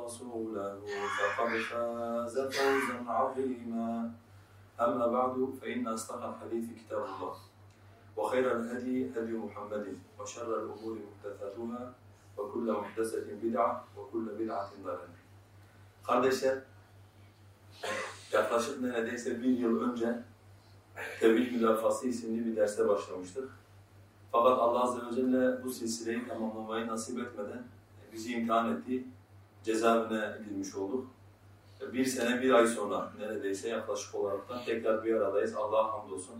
ورسوله فقد فاز فوزا عظيما أما بعد فإن أصدق الحديث كتاب الله وخير الهدي هدي محمد وشر الأمور محدثاتها وكل محدثة بدعة وكل بدعة ضلالة Kardeşler, yaklaşık neredeyse bir yıl önce Tevhid Mülafası isimli bir derse başlamıştık. Fakat Allah Azze ve Celle bu silsileyi tamamlamayı nasip etmeden bizi imtihan etti. Cezaevine girmiş olduk. Bir sene, bir ay sonra neredeyse yaklaşık olarak da tekrar bir aradayız. Allah'a hamdolsun.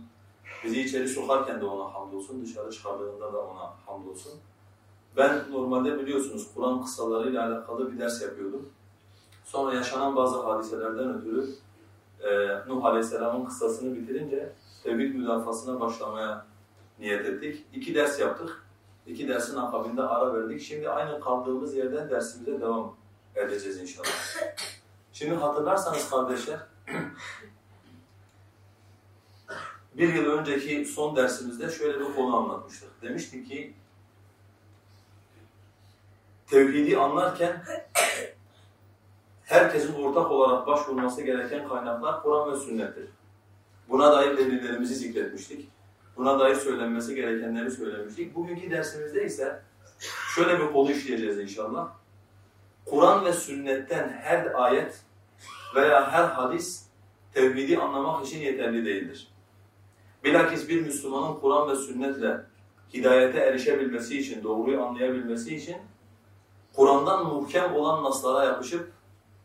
Bizi içeri sokarken de ona hamdolsun, dışarı çıkardığında da ona hamdolsun. Ben normalde biliyorsunuz Kur'an kıssalarıyla alakalı bir ders yapıyordum. Sonra yaşanan bazı hadiselerden ötürü e, Nuh Aleyhisselam'ın kıssasını bitirince tevhid müdafasına başlamaya niyet ettik. İki ders yaptık. İki dersin akabinde ara verdik. Şimdi aynı kaldığımız yerden dersimize devam edeceğiz inşallah. Şimdi hatırlarsanız kardeşler, bir yıl önceki son dersimizde şöyle bir konu anlatmıştık. Demiştik ki, tevhidi anlarken herkesin ortak olarak başvurması gereken kaynaklar Kur'an ve sünnettir. Buna dair delillerimizi zikretmiştik. Buna dair söylenmesi gerekenleri söylemiştik. Bugünkü dersimizde ise şöyle bir konu işleyeceğiz inşallah. Kur'an ve sünnetten her ayet veya her hadis tevhidi anlamak için yeterli değildir. Bilakis bir Müslümanın Kur'an ve sünnetle hidayete erişebilmesi için, doğruyu anlayabilmesi için Kur'an'dan muhkem olan naslara yapışıp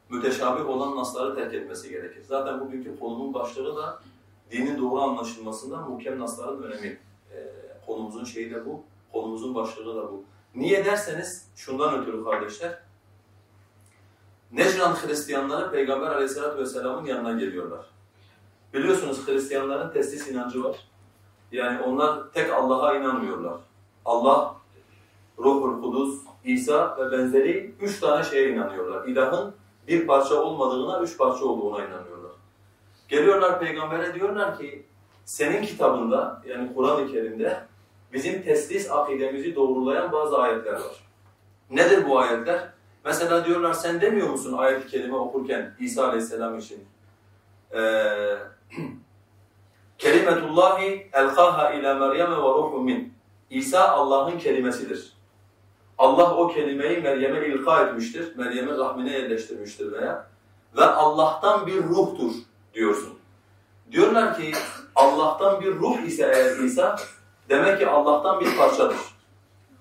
müteşabih olan nasları terk etmesi gerekir. Zaten bugünkü konunun başlığı da dinin doğru anlaşılmasında muhkem nasların önemi. Ee, konumuzun şeyi de bu, konumuzun başlığı da bu. Niye derseniz şundan ötürü kardeşler, Necran Hristiyanları Peygamber Aleyhisselatü Vesselam'ın yanına geliyorlar. Biliyorsunuz Hristiyanların testis inancı var. Yani onlar tek Allah'a inanmıyorlar. Allah, Ruhul Kudüs, İsa ve benzeri üç tane şeye inanıyorlar. İlahın bir parça olmadığına, üç parça olduğuna inanıyorlar. Geliyorlar peygambere diyorlar ki, senin kitabında yani Kur'an-ı Kerim'de bizim teslis akidemizi doğrulayan bazı ayetler var. Nedir bu ayetler? Mesela diyorlar sen demiyor musun ayet-i kerime okurken İsa aleyhisselam için? Ee, Kelimetullahi elqaha ila Meryem ve ruhun min. İsa Allah'ın kelimesidir. Allah o kelimeyi Meryem'e ilka etmiştir, Meryem'in rahmine yerleştirmiştir veya ve Allah'tan bir ruhtur diyorsun. Diyorlar ki Allah'tan bir ruh ise eğer İsa, demek ki Allah'tan bir parçadır.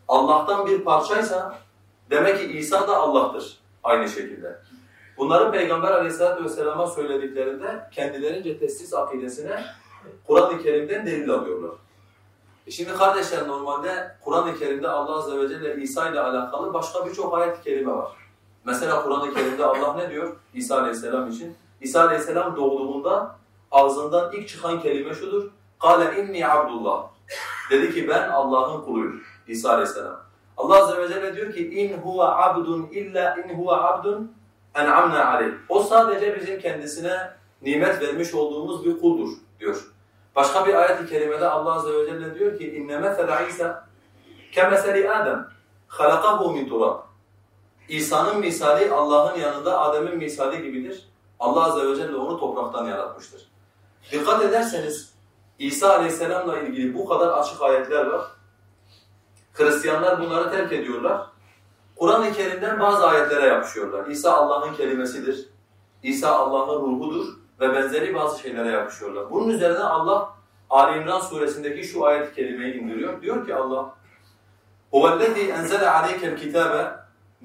Allah'tan bir parçaysa demek ki İsa da Allah'tır aynı şekilde. Bunları Peygamber Aleyhisselatü vesselam'a söylediklerinde kendilerince teslis akidesine Kur'an-ı Kerim'den delil alıyorlar. E şimdi kardeşler normalde Kur'an-ı Kerim'de Allah Azze ve Celle İsa ile alakalı başka birçok ayet-i kerime var. Mesela Kur'an-ı Kerim'de Allah ne diyor İsa Aleyhisselam için? İsa Aleyhisselam doğduğunda ağzından ilk çıkan kelime şudur. قَالَ اِنِّي Abdullah. Dedi ki ben Allah'ın kuluyum İsa Aleyhisselam. Allah Azze ve Celle diyor ki in huve abdun illa in huve abdun en'amna aleyh. O sadece bizim kendisine nimet vermiş olduğumuz bir kuldur diyor. Başka bir ayet-i kerimede Allah Azze ve Celle diyor ki inne mesele İsa kemeseli Adem halakahu min turab. İsa'nın misali Allah'ın yanında Adem'in misali gibidir. Allah Azze ve Celle onu topraktan yaratmıştır. Dikkat ederseniz İsa Aleyhisselam'la ilgili bu kadar açık ayetler var. Hristiyanlar bunları terk ediyorlar. Kur'an-ı Kerim'den bazı ayetlere yapışıyorlar. İsa Allah'ın kelimesidir. İsa Allah'ın ruhudur ve benzeri bazı şeylere yapışıyorlar. Bunun üzerine Allah Ali İmran suresindeki şu ayet-i kerimeyi indiriyor. Diyor ki Allah هُوَ الَّذ۪ي اَنْزَلَ عَلَيْكَ الْكِتَابَ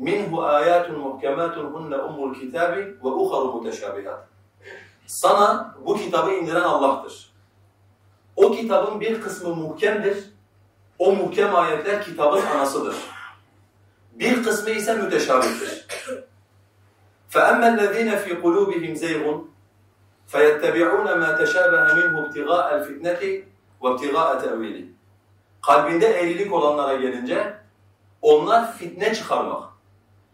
مِنْهُ آيَاتٌ مُحْكَمَاتٌ هُنَّ اُمُّ الْكِتَابِ وَاُخَرُ مُتَشَابِهَاتٌ Sana bu kitabı indiren Allah'tır. O kitabın bir kısmı muhkemdir. O muhkem ayetler kitabın anasıdır. Bir kısmı ise müteşabihtir. فَأَمَّا الَّذ۪ينَ فِي قُلُوبِهِمْ زَيْغٌ فَيَتَّبِعُونَ مَا تَشَابَهَ مِنْهُ ابْتِغَاءَ الْفِتْنَةِ وَابْتِغَاءَ تَأْوِيلِ Kalbinde eğrilik olanlara gelince onlar fitne çıkarmak,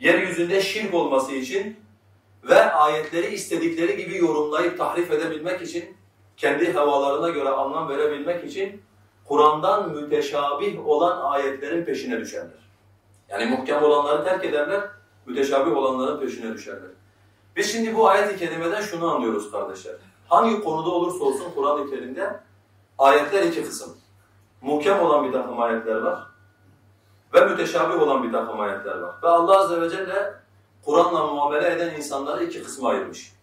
yeryüzünde şirk olması için ve ayetleri istedikleri gibi yorumlayıp tahrif edebilmek için, kendi havalarına göre anlam verebilmek için Kur'an'dan müteşabih olan ayetlerin peşine düşerler. Yani muhkem olanları terk ederler, müteşabih olanların peşine düşerler. Biz şimdi bu ayet-i kerimeden şunu anlıyoruz kardeşler. Hangi konuda olursa olsun Kur'an-ı Kerim'de ayetler iki kısım. Muhkem olan bir takım ayetler var ve müteşabih olan bir takım ayetler var. Ve Allah Azze ve Celle Kur'an'la muamele eden insanları iki kısma ayırmış.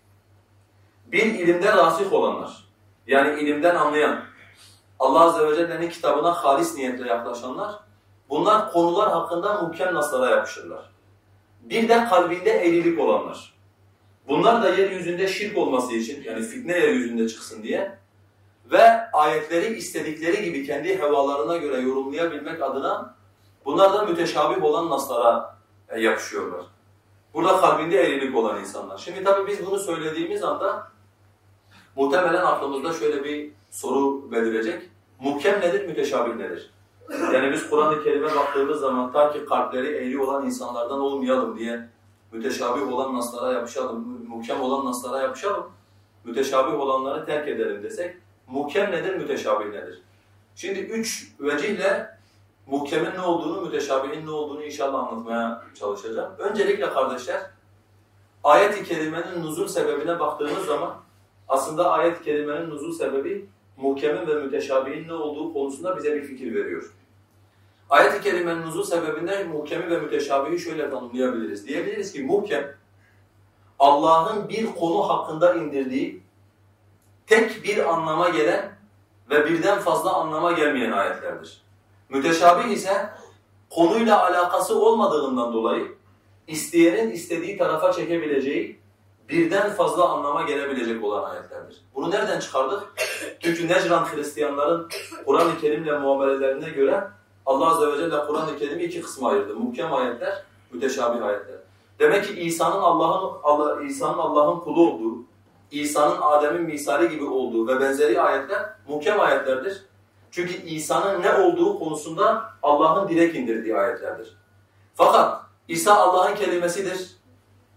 Bir ilimde rasih olanlar, yani ilimden anlayan, Allah Azze ve Celle'nin kitabına halis niyetle yaklaşanlar, bunlar konular hakkında muhkem naslara yapışırlar. Bir de kalbinde eğrilik olanlar. Bunlar da yeryüzünde şirk olması için, yani fitne yeryüzünde çıksın diye ve ayetleri istedikleri gibi kendi hevalarına göre yorumlayabilmek adına bunlar da müteşabih olan naslara e, yapışıyorlar. Burada kalbinde eğrilik olan insanlar. Şimdi tabii biz bunu söylediğimiz anda muhtemelen aklımızda şöyle bir soru belirecek. Muhkem nedir, müteşabih nedir? Yani biz Kur'an-ı Kerim'e baktığımız zaman ta ki kalpleri eğri olan insanlardan olmayalım diye müteşabih olan naslara yapışalım, muhkem olan naslara yapışalım, müteşabih olanları terk edelim desek, muhkem nedir, müteşabih nedir? Şimdi üç vecihle muhkemin ne olduğunu, müteşabihin ne olduğunu inşallah anlatmaya çalışacağım. Öncelikle kardeşler, ayet-i kerimenin nuzul sebebine baktığımız zaman aslında ayet-i kerimenin nuzul sebebi muhkemin ve müteşabihin ne olduğu konusunda bize bir fikir veriyor. Ayet-i kerimenin nuzul sebebinden muhkemi ve müteşabihi şöyle tanımlayabiliriz. Diyebiliriz ki muhkem, Allah'ın bir konu hakkında indirdiği, tek bir anlama gelen ve birden fazla anlama gelmeyen ayetlerdir. Müteşabih ise konuyla alakası olmadığından dolayı isteyenin istediği tarafa çekebileceği birden fazla anlama gelebilecek olan ayetlerdir. Bunu nereden çıkardık? Çünkü Necran Hristiyanların Kur'an-ı Kerim'le muamelelerine göre Allah Azze ve Celle Kur'an-ı Kerim'i iki kısma ayırdı. Muhkem ayetler, müteşabih ayetler. Demek ki İsa'nın Allah'ın Allah, İsa'nın Allah'ın kulu olduğu, İsa'nın Adem'in misali gibi olduğu ve benzeri ayetler muhkem ayetlerdir. Çünkü İsa'nın ne olduğu konusunda Allah'ın direkt indirdiği ayetlerdir. Fakat İsa Allah'ın kelimesidir.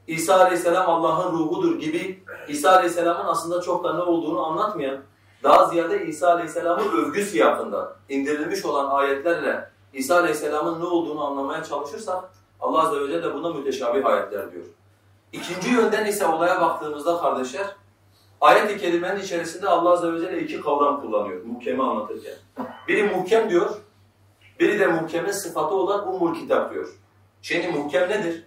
İsa Aleyhisselam Allah'ın ruhudur gibi İsa Aleyhisselam'ın aslında çok da ne olduğunu anlatmayan, daha ziyade İsa Aleyhisselam'ın övgü siyahında indirilmiş olan ayetlerle İsa Aleyhisselam'ın ne olduğunu anlamaya çalışırsak Allah Azze ve Celle buna müteşabih ayetler diyor. İkinci yönden ise olaya baktığımızda kardeşler, ayet-i kerimenin içerisinde Allah Azze ve Celle iki kavram kullanıyor muhkemi anlatırken. Biri muhkem diyor, biri de muhkemin sıfatı olan umul kitap diyor. Şimdi muhkem nedir?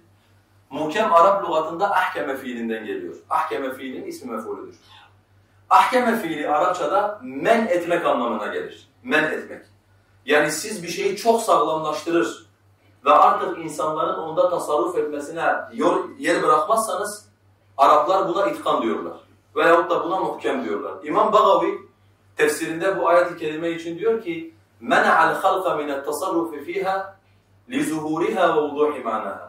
Muhkem Arap lügatında ahkeme fiilinden geliyor. Ahkeme fiilin ismi mef'ulüdür. Ahkeme fiili Arapçada men etmek anlamına gelir. Men etmek. Yani siz bir şeyi çok sağlamlaştırır ve artık insanların onda tasarruf etmesine yer bırakmazsanız Araplar buna itkan diyorlar. Veyahut da buna muhkem diyorlar. İmam Bagavi tefsirinde bu ayet-i kerime için diyor ki مَنَعَ الْخَلْقَ مِنَ التَّصَرُّفِ ف۪يهَا لِزُهُورِهَا وَوُضُوحِ مَعْنَهَا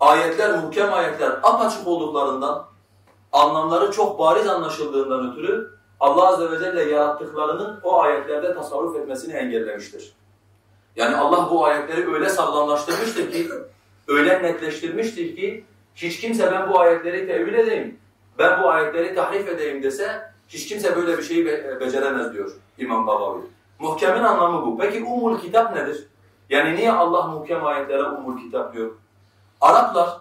Ayetler, muhkem ayetler apaçık olduklarından, anlamları çok bariz anlaşıldığından ötürü Allah Azze ve Celle yarattıklarının o ayetlerde tasarruf etmesini engellemiştir. Yani Allah bu ayetleri öyle sağlamlaştırmıştır ki, öyle netleştirmiştir ki hiç kimse ben bu ayetleri tevil edeyim, ben bu ayetleri tahrif edeyim dese hiç kimse böyle bir şeyi be beceremez diyor İmam Babavi. Muhkemin anlamı bu. Peki umul kitap nedir? Yani niye Allah muhkem ayetlere umul kitap diyor? Araplar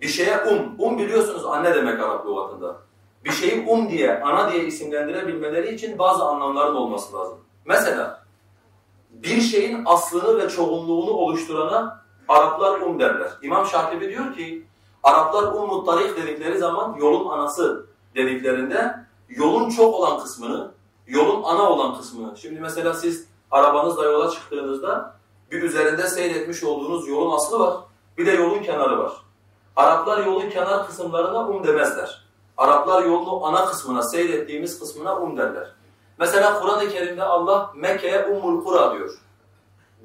bir şeye um, um biliyorsunuz anne demek Arap lügatında. Bir şeyi um diye, ana diye isimlendirebilmeleri için bazı anlamların olması lazım. Mesela bir şeyin aslını ve çoğunluğunu oluşturana Araplar um derler. İmam Şatibi diyor ki Araplar umut tarih dedikleri zaman yolun anası dediklerinde yolun çok olan kısmını, yolun ana olan kısmını. Şimdi mesela siz arabanızla yola çıktığınızda bir üzerinde seyretmiş olduğunuz yolun aslı var. Bir de yolun kenarı var. Araplar yolun kenar kısımlarına um demezler. Araplar yolun ana kısmına, seyrettiğimiz kısmına um derler. Mesela Kur'an-ı Kerim'de Allah Mekke'ye Ummul Kura diyor.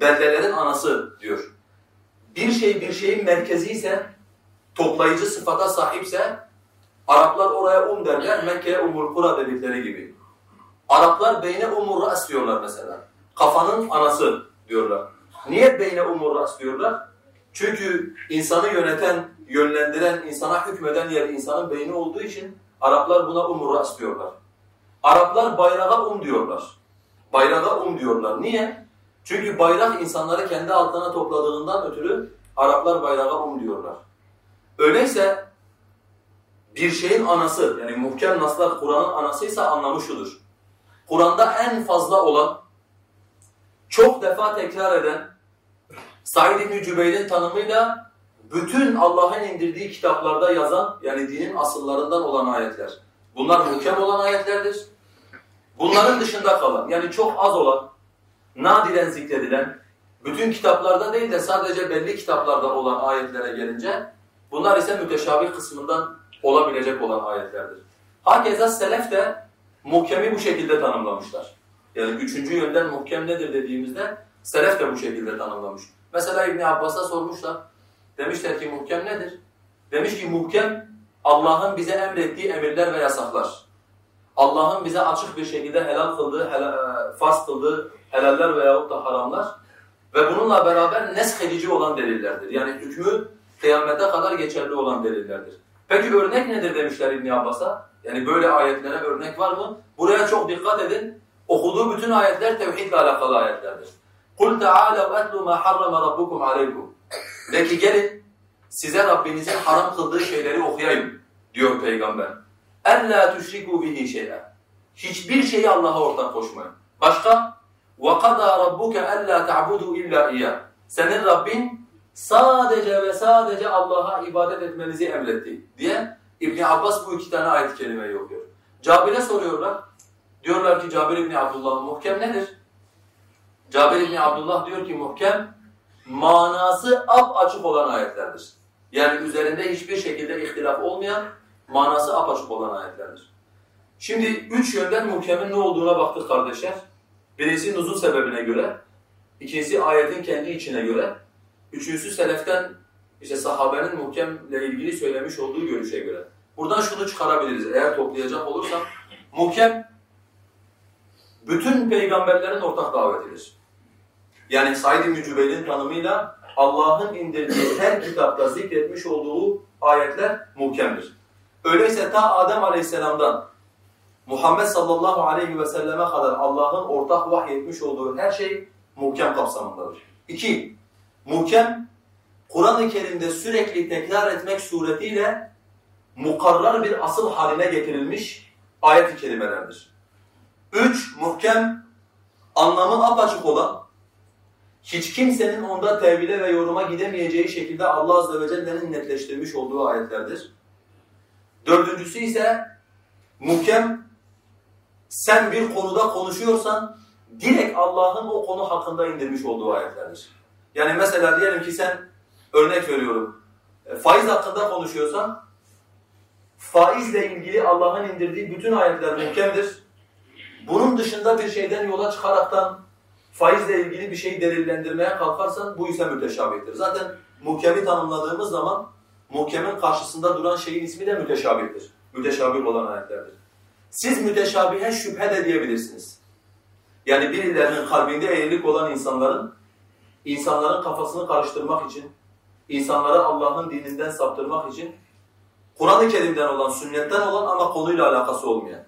Beldelerin anası diyor. Bir şey bir şeyin merkezi ise, toplayıcı sıfata sahipse Araplar oraya um derler, Mekke'ye Ummul Kura dedikleri gibi. Araplar beyne umur ras diyorlar mesela. Kafanın anası diyorlar. Niye beyne umur ras diyorlar? Çünkü insanı yöneten, yönlendiren, insana hükmeden yer insanın beyni olduğu için Araplar buna umur ras diyorlar. Araplar bayrağa um diyorlar. Bayrağa um diyorlar. Niye? Çünkü bayrak insanları kendi altına topladığından ötürü Araplar bayrağa um diyorlar. Öyleyse bir şeyin anası yani muhkem naslar Kur'an'ın anasıysa anlamı şudur. Kur'an'da en fazla olan, çok defa tekrar eden, Said İbn Cübeyr'in tanımıyla bütün Allah'ın indirdiği kitaplarda yazan yani dinin asıllarından olan ayetler. Bunlar muhkem olan ayetlerdir. Bunların dışında kalan yani çok az olan, nadiren zikredilen, bütün kitaplarda değil de sadece belli kitaplarda olan ayetlere gelince bunlar ise müteşabih kısmından olabilecek olan ayetlerdir. Hakeza selef de muhkemi bu şekilde tanımlamışlar. Yani üçüncü yönden muhkem nedir dediğimizde selef de bu şekilde tanımlamış. Mesela İbn Abbas'a sormuşlar. Demişler ki muhkem nedir? Demiş ki muhkem Allah'ın bize emrettiği emirler ve yasaklar. Allah'ın bize açık bir şekilde helal kıldığı, helal, e, farz kıldığı helaller veyahut da haramlar ve bununla beraber nesk olan delillerdir. Yani hükmü kıyamete kadar geçerli olan delillerdir. Peki örnek nedir demişler İbn Abbas'a? Yani böyle ayetlere örnek var mı? Buraya çok dikkat edin. Okuduğu bütün ayetler tevhidle alakalı ayetlerdir. قُلْ تَعَالَوْ اَتْلُ مَا حَرَّمَ رَبُّكُمْ عَلَيْكُمْ De ki gelin size Rabbinizin haram kıldığı şeyleri okuyayım diyor Peygamber. اَلَّا تُشْرِكُوا بِهِ شَيْئًا Hiçbir şeyi Allah'a ortak koşmayın. Başka? وَقَضَى رَبُّكَ أَلَّا تَعْبُدُوا إِلَّا إِيَّهِ Senin Rabbin sadece ve sadece Allah'a ibadet etmenizi emretti diye İbn Abbas bu iki tane ayet-i kerimeyi okuyor. Cabir'e soruyorlar. Diyorlar ki Cabir İbni Abdullah muhkem nedir? Cabir İbni Abdullah diyor ki muhkem manası ap açık olan ayetlerdir. Yani üzerinde hiçbir şekilde ihtilaf olmayan manası ap açık olan ayetlerdir. Şimdi üç yönden muhkemin ne olduğuna baktık kardeşler. Birincisi nuzul sebebine göre, ikincisi ayetin kendi içine göre, üçüncüsü seleften işte sahabenin muhkemle ilgili söylemiş olduğu görüşe göre. Buradan şunu çıkarabiliriz eğer toplayacak olursam. Muhkem bütün peygamberlerin ortak davetidir. Yani Said İbn Cübeyr'in tanımıyla Allah'ın indirdiği her kitapta zikretmiş olduğu ayetler muhkemdir. Öyleyse ta Adem Aleyhisselam'dan Muhammed sallallahu aleyhi ve selleme kadar Allah'ın ortak vahyetmiş olduğu her şey muhkem kapsamındadır. İki, muhkem Kur'an-ı Kerim'de sürekli tekrar etmek suretiyle mukarrar bir asıl haline getirilmiş ayet-i kerimelerdir. Üç, muhkem, anlamı apaçık olan, hiç kimsenin onda tevhile ve yoruma gidemeyeceği şekilde Allah Azze ve Celle'nin netleştirmiş olduğu ayetlerdir. Dördüncüsü ise muhkem, sen bir konuda konuşuyorsan direkt Allah'ın o konu hakkında indirmiş olduğu ayetlerdir. Yani mesela diyelim ki sen örnek veriyorum. E, faiz hakkında konuşuyorsan faizle ilgili Allah'ın indirdiği bütün ayetler muhkemdir. Bunun dışında bir şeyden yola çıkaraktan faizle ilgili bir şey delillendirmeye kalkarsan bu ise müteşabihtir. Zaten muhkemi tanımladığımız zaman muhkemin karşısında duran şeyin ismi de müteşabihtir. Müteşabih olan ayetlerdir. Siz müteşabihe şüphe de diyebilirsiniz. Yani birilerinin kalbinde eğrilik olan insanların, insanların kafasını karıştırmak için, insanları Allah'ın dininden saptırmak için, Kur'an-ı Kerim'den olan, sünnetten olan ama konuyla alakası olmayan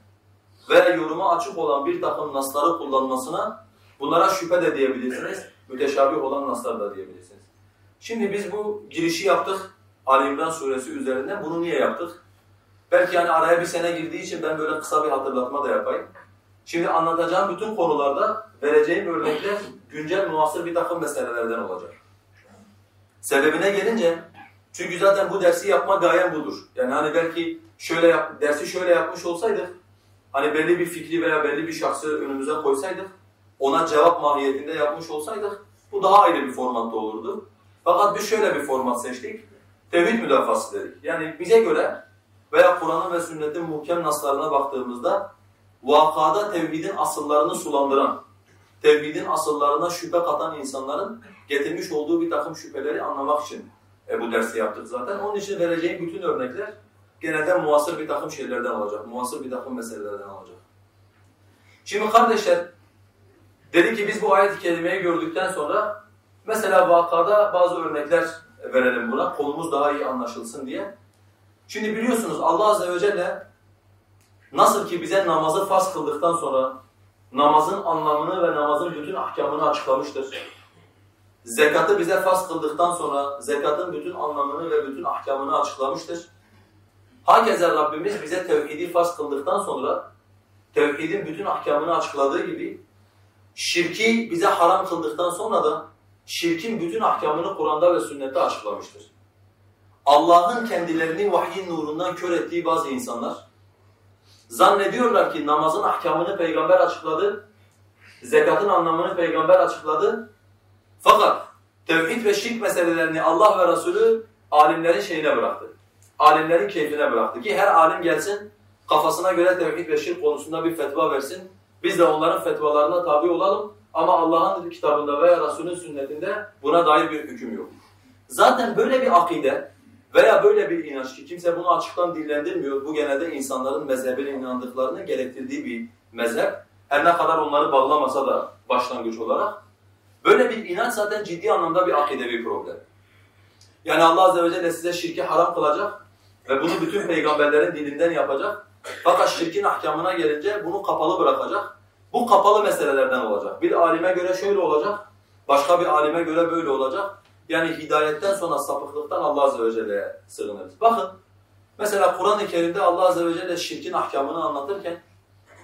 ve yoruma açık olan bir takım nasları kullanmasına bunlara şüphe de diyebilirsiniz. müteşabih olan naslar da diyebilirsiniz. Şimdi biz bu girişi yaptık Ali İmran suresi üzerinden. Bunu niye yaptık? Belki yani araya bir sene girdiği için ben böyle kısa bir hatırlatma da yapayım. Şimdi anlatacağım bütün konularda vereceğim örnekler güncel muasır bir takım meselelerden olacak. Sebebine gelince çünkü zaten bu dersi yapma gayem budur. Yani hani belki şöyle yap, dersi şöyle yapmış olsaydık hani belli bir fikri veya belli bir şahsı önümüze koysaydık ona cevap mahiyetinde yapmış olsaydık bu daha ayrı bir formatta olurdu. Fakat biz şöyle bir format seçtik. Tevhid müdafası dedik. Yani bize göre veya Kur'an'ın ve sünnetin muhkem naslarına baktığımızda vakada tevhidin asıllarını sulandıran, tevhidin asıllarına şüphe katan insanların getirmiş olduğu bir takım şüpheleri anlamak için e, bu dersi yaptık zaten. Onun için vereceğim bütün örnekler genelde muasır bir takım şeylerden olacak, muasır bir takım meselelerden olacak. Şimdi kardeşler, dedi ki biz bu ayet-i kerimeyi gördükten sonra mesela vakada bazı örnekler verelim buna, konumuz daha iyi anlaşılsın diye. Şimdi biliyorsunuz Allah Azze ve Celle nasıl ki bize namazı farz kıldıktan sonra namazın anlamını ve namazın bütün ahkamını açıklamıştır. Zekatı bize farz kıldıktan sonra zekatın bütün anlamını ve bütün ahkamını açıklamıştır. Hakeza Rabbimiz bize tevhidi farz kıldıktan sonra tevhidin bütün ahkamını açıkladığı gibi şirki bize haram kıldıktan sonra da şirkin bütün ahkamını Kur'an'da ve sünnette açıklamıştır. Allah'ın kendilerini vahyin nurundan kör ettiği bazı insanlar zannediyorlar ki namazın ahkamını peygamber açıkladı, zekatın anlamını peygamber açıkladı. Fakat tevhid ve şirk meselelerini Allah ve Resulü alimlerin şeyine bıraktı. Alimlerin keyfine bıraktı ki her alim gelsin kafasına göre tevhid ve şirk konusunda bir fetva versin. Biz de onların fetvalarına tabi olalım ama Allah'ın kitabında veya Resulünün sünnetinde buna dair bir hüküm yok. Zaten böyle bir akide veya böyle bir inanç ki kimse bunu açıktan dillendirmiyor. Bu genelde insanların mezhebine inandıklarını gerektirdiği bir mezhep. Her ne kadar onları bağlamasa da başlangıç olarak. Böyle bir inanç zaten ciddi anlamda bir akidevi problem. Yani Allah Azze ve Celle size şirki haram kılacak ve bunu bütün peygamberlerin dilinden yapacak. Fakat şirkin ahkamına gelince bunu kapalı bırakacak. Bu kapalı meselelerden olacak. Bir alime göre şöyle olacak, başka bir alime göre böyle olacak. Yani hidayetten sonra sapıklıktan Allah Azze ve Celle'ye sığınırız. Bakın, mesela Kur'an-ı Kerim'de Allah Azze ve Celle şirkin ahkamını anlatırken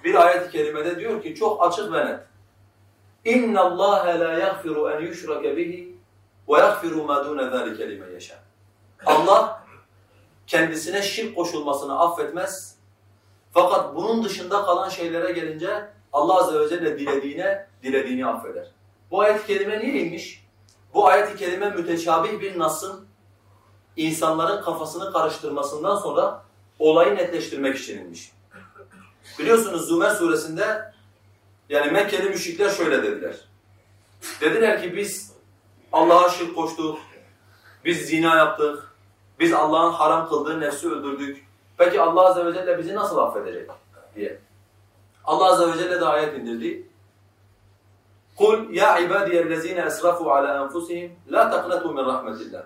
bir ayet-i kerimede diyor ki çok açık ve net. اِنَّ اللّٰهَ لَا يَغْفِرُ اَنْ يُشْرَكَ بِهِ وَيَغْفِرُ مَا دُونَ ذَٰلِكَ لِمَنْ يَشَاءُ Allah kendisine şirk koşulmasını affetmez. fakat bunun dışında kalan şeylere gelince Allah Azze ve Celle dilediğine, dilediğini affeder. Bu ayet-i kerime niye inmiş? Bu ayet-i kerime müteşabih bir nasın insanların kafasını karıştırmasından sonra olayı netleştirmek için inmiş. Biliyorsunuz Zümer suresinde yani Mekkeli müşrikler şöyle dediler. Dediler ki biz Allah'a şirk koştuk, biz zina yaptık, biz Allah'ın haram kıldığı nefsi öldürdük. Peki Allah Azze ve Celle bizi nasıl affedecek diye. Allah Azze ve Celle de ayet indirdi. قُلْ يَا عِبَادِيَ الَّذ۪ينَ اَسْرَفُوا عَلَى أَنْفُسِهِمْ لَا تَقْنَتُوا مِنْ رَحْمَةِ اللّٰهِ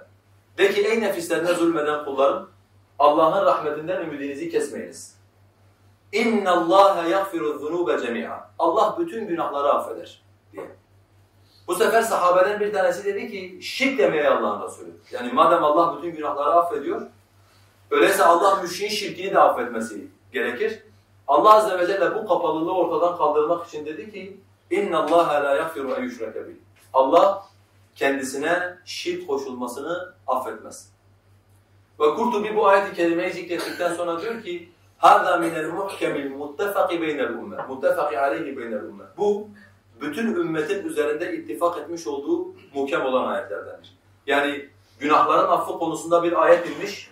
De ki ey nefislerine zulmeden kullarım, Allah'ın rahmetinden ümidinizi kesmeyiniz. اِنَّ اللّٰهَ يَغْفِرُ الذُّنُوبَ جَمِيعًا Allah bütün günahları affeder diye. Bu sefer sahabeden bir tanesi dedi ki şirk demeye Allah'ın Resulü. Yani madem Allah bütün günahları affediyor, öyleyse Allah müşriğin şirkini de affetmesi gerekir. Allah Azze ve Celle bu kapalılığı ortadan kaldırmak için dedi ki اِنَّ اللّٰهَ لَا يَغْفِرُ اَنْ يُشْرَكَ بِهِ Allah kendisine şirk koşulmasını affetmez. Ve Kurtubi bu ayet-i kerimeyi zikrettikten sonra diyor ki هَذَا مِنَ الْمُحْكَمِ الْمُتَّفَقِ بَيْنَ الْاُمَّةِ مُتَّفَقِ عَلَيْهِ بَيْنَ الْاُمَّةِ Bu, bütün ümmetin üzerinde ittifak etmiş olduğu muhkem olan ayetlerdendir. Yani günahların affı konusunda bir ayet inmiş,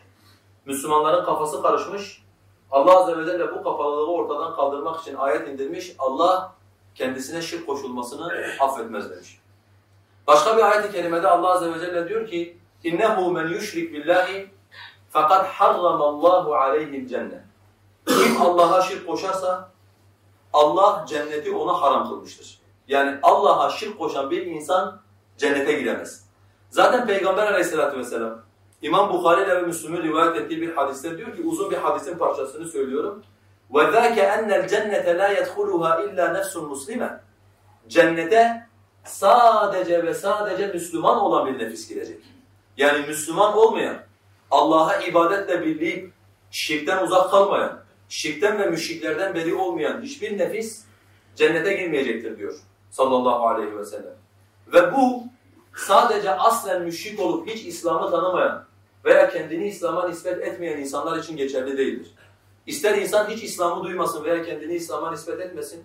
Müslümanların kafası karışmış, Allah Azze ve Celle bu kapalılığı ortadan kaldırmak için ayet indirmiş, Allah kendisine şirk koşulmasını affetmez demiş. Başka bir ayet-i kerimede Allah Azze ve Celle diyor ki اِنَّهُ مَنْ يُشْرِكْ بِاللّٰهِ فَقَدْ حَرَّمَ اللّٰهُ عَلَيْهِ الْجَنَّةِ Kim Allah'a şirk koşarsa Allah cenneti ona haram kılmıştır. Yani Allah'a şirk koşan bir insan cennete gidemez. Zaten Peygamber aleyhissalatü vesselam İmam Bukhari ve Müslüm'ün rivayet ettiği bir hadiste diyor ki uzun bir hadisin parçasını söylüyorum. وَذَاكَ أَنَّ الْجَنَّةَ لَا يَدْخُلُهَا إِلَّا نَفْسٌ مُسْلِمًا Cennete sadece ve sadece Müslüman olan bir nefis girecek. Yani Müslüman olmayan, Allah'a ibadetle birleyip şirkten uzak kalmayan, şirkten ve müşriklerden beri olmayan hiçbir nefis cennete girmeyecektir diyor sallallahu aleyhi ve sellem. Ve bu sadece aslen müşrik olup hiç İslam'ı tanımayan veya kendini İslam'a nispet etmeyen insanlar için geçerli değildir. İster insan hiç İslam'ı duymasın veya kendini İslam'a nispet etmesin,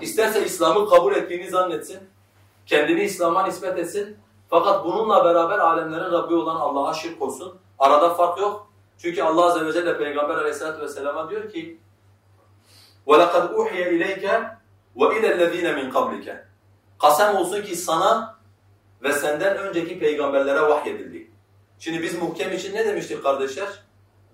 isterse İslam'ı kabul ettiğini zannetsin, kendini İslam'a nispet etsin, fakat bununla beraber alemlerin Rabbi olan Allah'a şirk olsun. Arada fark yok. Çünkü Allah Azze ve Celle Peygamber Aleyhisselatü Vesselam'a diyor ki وَلَقَدْ اُحْيَ اِلَيْكَ وَاِلَى الَّذ۪ينَ مِنْ قَبْلِكَ Kasem olsun ki sana ve senden önceki peygamberlere vahyedildi. Şimdi biz muhkem için ne demiştik kardeşler?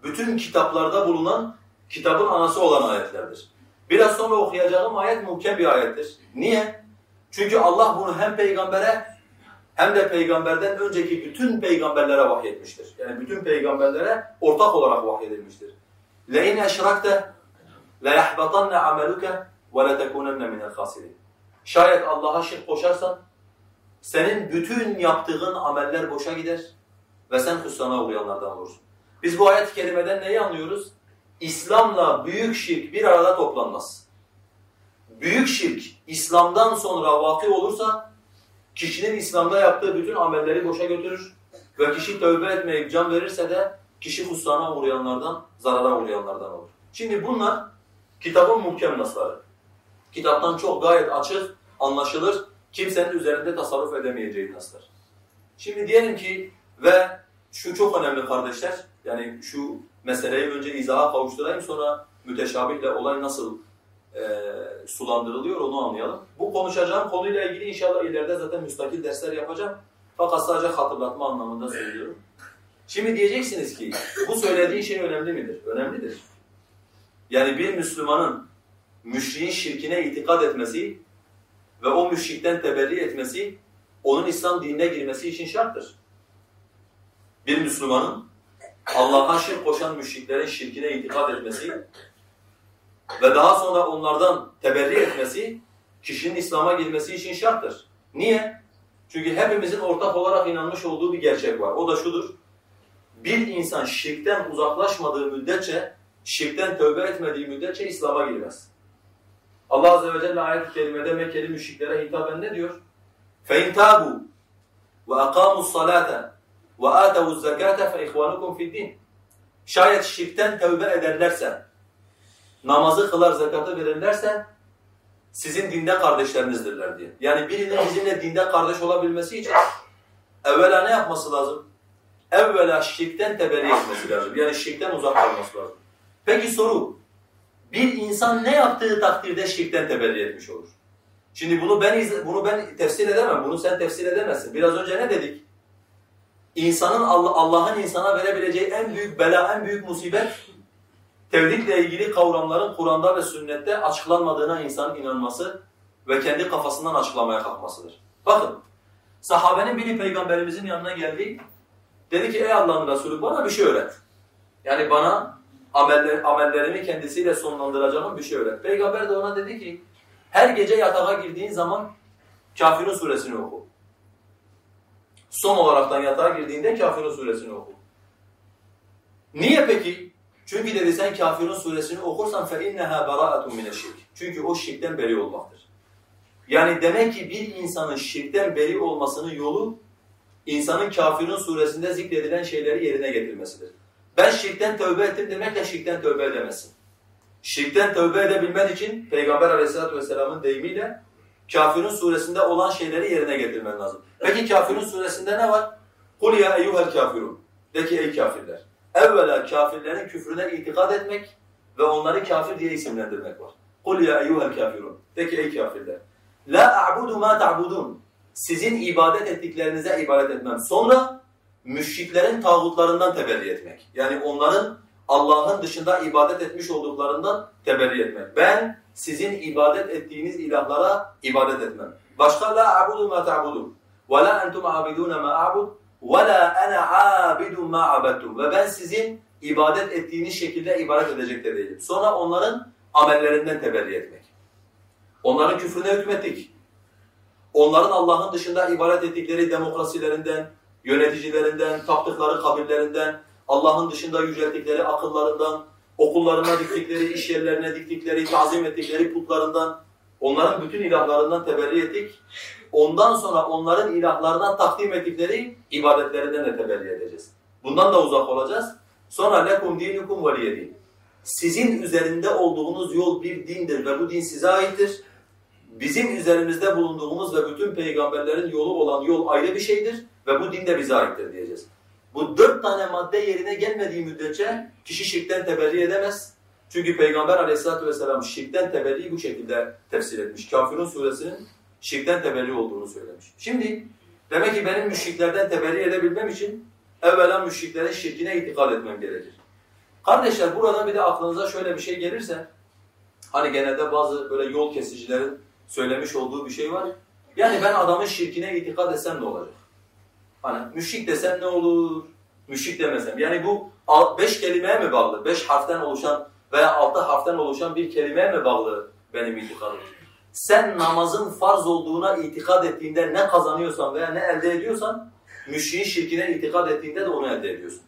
Bütün kitaplarda bulunan kitabın anası olan ayetlerdir. Biraz sonra okuyacağım ayet muhkem bir ayettir. Niye? Çünkü Allah bunu hem peygambere hem de peygamberden önceki bütün peygamberlere vahyetmiştir. Yani bütün peygamberlere ortak olarak vahyedilmiştir. لَاِنْ اَشْرَكْتَ لَيَحْبَطَنَّ عَمَلُكَ وَلَتَكُونَنَّ مِنَ الْخَاسِرِينَ Şayet Allah'a şirk koşarsan, senin bütün yaptığın ameller boşa gider ve sen hüsrana uğrayanlardan olursun. Biz bu ayet-i kerimeden neyi anlıyoruz? İslam'la büyük şirk bir arada toplanmaz. Büyük şirk İslam'dan sonra vakı olursa kişinin İslam'da yaptığı bütün amelleri boşa götürür ve kişi tövbe etmeyip can verirse de kişi husrana uğrayanlardan, zarara uğrayanlardan olur. Şimdi bunlar kitabın muhkem nasları. Kitaptan çok gayet açık, anlaşılır, kimsenin üzerinde tasarruf edemeyeceği naslar. Şimdi diyelim ki ve şu çok önemli kardeşler, yani şu meseleyi önce izaha kavuşturayım sonra müteşabihle olay nasıl e, sulandırılıyor onu anlayalım. Bu konuşacağım konuyla ilgili inşallah ileride zaten müstakil dersler yapacağım. Fakat sadece hatırlatma anlamında söylüyorum. Şimdi diyeceksiniz ki bu söylediğin şey önemli midir? Önemlidir. Yani bir Müslümanın müşriğin şirkine itikad etmesi ve o müşrikten teberri etmesi onun İslam dinine girmesi için şarttır Bir Müslümanın Allah'a şirk koşan müşriklerin şirkine itikad etmesi ve daha sonra onlardan teberri etmesi kişinin İslam'a girmesi için şarttır. Niye? Çünkü hepimizin ortak olarak inanmış olduğu bir gerçek var. O da şudur. Bir insan şirkten uzaklaşmadığı müddetçe, şirkten tövbe etmediği müddetçe İslam'a girmez. Allah Azze ve Celle ayet-i kerimede Mekkeli müşriklere hitaben ne diyor? فَاِنْ تَابُوا وَاَقَامُوا الصَّلَاةَ ve atu zekate fe ihvanukum fi'd-din. Şayet şirkten tövbe ederlerse, namazı kılar, zekatı verirlerse sizin dinde kardeşlerinizdirler diye. Yani birinin bizimle dinde kardeş olabilmesi için evvela ne yapması lazım? Evvela şirkten teberri etmesi lazım. Yani şirkten uzak kalması lazım. Peki soru, bir insan ne yaptığı takdirde şirkten teberri etmiş olur? Şimdi bunu ben bunu ben tefsir edemem, bunu sen tefsir edemezsin. Biraz önce ne dedik? İnsanın Allah'ın insana verebileceği en büyük bela, en büyük musibet tevhidle ilgili kavramların Kur'an'da ve sünnette açıklanmadığına insanın inanması ve kendi kafasından açıklamaya kalkmasıdır. Bakın, sahabenin biri peygamberimizin yanına geldi. Dedi ki ey Allah'ın Resulü bana bir şey öğret. Yani bana ameller, amellerimi kendisiyle sonlandıracağım bir şey öğret. Peygamber de ona dedi ki her gece yatağa girdiğin zaman Kafirun suresini oku. Son olaraktan yatağa girdiğinde Kafirun suresini oku. Niye peki? Çünkü dedi sen Kafirun suresini okursan فَاِنَّهَا بَرَاءَةٌ مِنَ الشِّرْكِ Çünkü o şirkten beri olmaktır. Yani demek ki bir insanın şirkten beri olmasının yolu insanın Kafirun suresinde zikredilen şeyleri yerine getirmesidir. Ben şirkten tövbe ettim demekle şirkten tövbe edemezsin. Şirkten tövbe edebilmen için Peygamber aleyhissalatu vesselamın deyimiyle Kafirun suresinde olan şeyleri yerine getirmen lazım. Peki Kafirun suresinde ne var? Kul ya eyyuhel kafirun. De ki ey kafirler. Evvela kafirlerin küfrüne itikad etmek ve onları kafir diye isimlendirmek var. Kul ya eyyuhel kafirun. De ki ey kafirler. La a'budu ma ta'budun. Sizin ibadet ettiklerinize ibadet etmem. Sonra müşriklerin tağutlarından tebelli etmek. Yani onların Allah'ın dışında ibadet etmiş olduklarından teberri etmek. Ben sizin ibadet ettiğiniz ilahlara ibadet etmem. Başka la a'budu ma ta'budun ve la entum abidun ma a'bud ve la ana abidun ma abadtum. Ve ben sizin ibadet ettiğiniz şekilde ibadet edecek de değilim. Sonra onların amellerinden teberri etmek. Onların küfrüne hükmettik. onların Allah'ın dışında ibadet ettikleri demokrasilerinden, yöneticilerinden, taptıkları kabirlerinden, Allah'ın dışında yücelttikleri akıllarından, okullarına diktikleri, iş yerlerine diktikleri, tazim ettikleri putlarından, onların bütün ilahlarından teberri ettik. Ondan sonra onların ilahlarına takdim ettikleri ibadetlerinden de teberri edeceğiz. Bundan da uzak olacağız. Sonra lekum dinukum veliyedin. Sizin üzerinde olduğunuz yol bir dindir ve bu din size aittir. Bizim üzerimizde bulunduğumuz ve bütün peygamberlerin yolu olan yol ayrı bir şeydir ve bu din de bize aittir diyeceğiz. Bu dört tane madde yerine gelmediği müddetçe kişi şirkten teberri edemez. Çünkü Peygamber aleyhissalatu vesselam şirkten teberriyi bu şekilde tefsir etmiş. Kafirun suresinin şirkten teberri olduğunu söylemiş. Şimdi demek ki benim müşriklerden teberri edebilmem için evvela müşriklerin şirkine itikad etmem gerekir. Kardeşler burada bir de aklınıza şöyle bir şey gelirse, hani genelde bazı böyle yol kesicilerin söylemiş olduğu bir şey var. Yani ben adamın şirkine itikad etsem ne olacak? Hani müşrik desem ne olur, müşrik demesem. Yani bu beş kelimeye mi bağlı? Beş harften oluşan veya altı harften oluşan bir kelimeye mi bağlı benim itikadım? Sen namazın farz olduğuna itikad ettiğinde ne kazanıyorsan veya ne elde ediyorsan, müşriğin şirkine itikad ettiğinde de onu elde ediyorsun.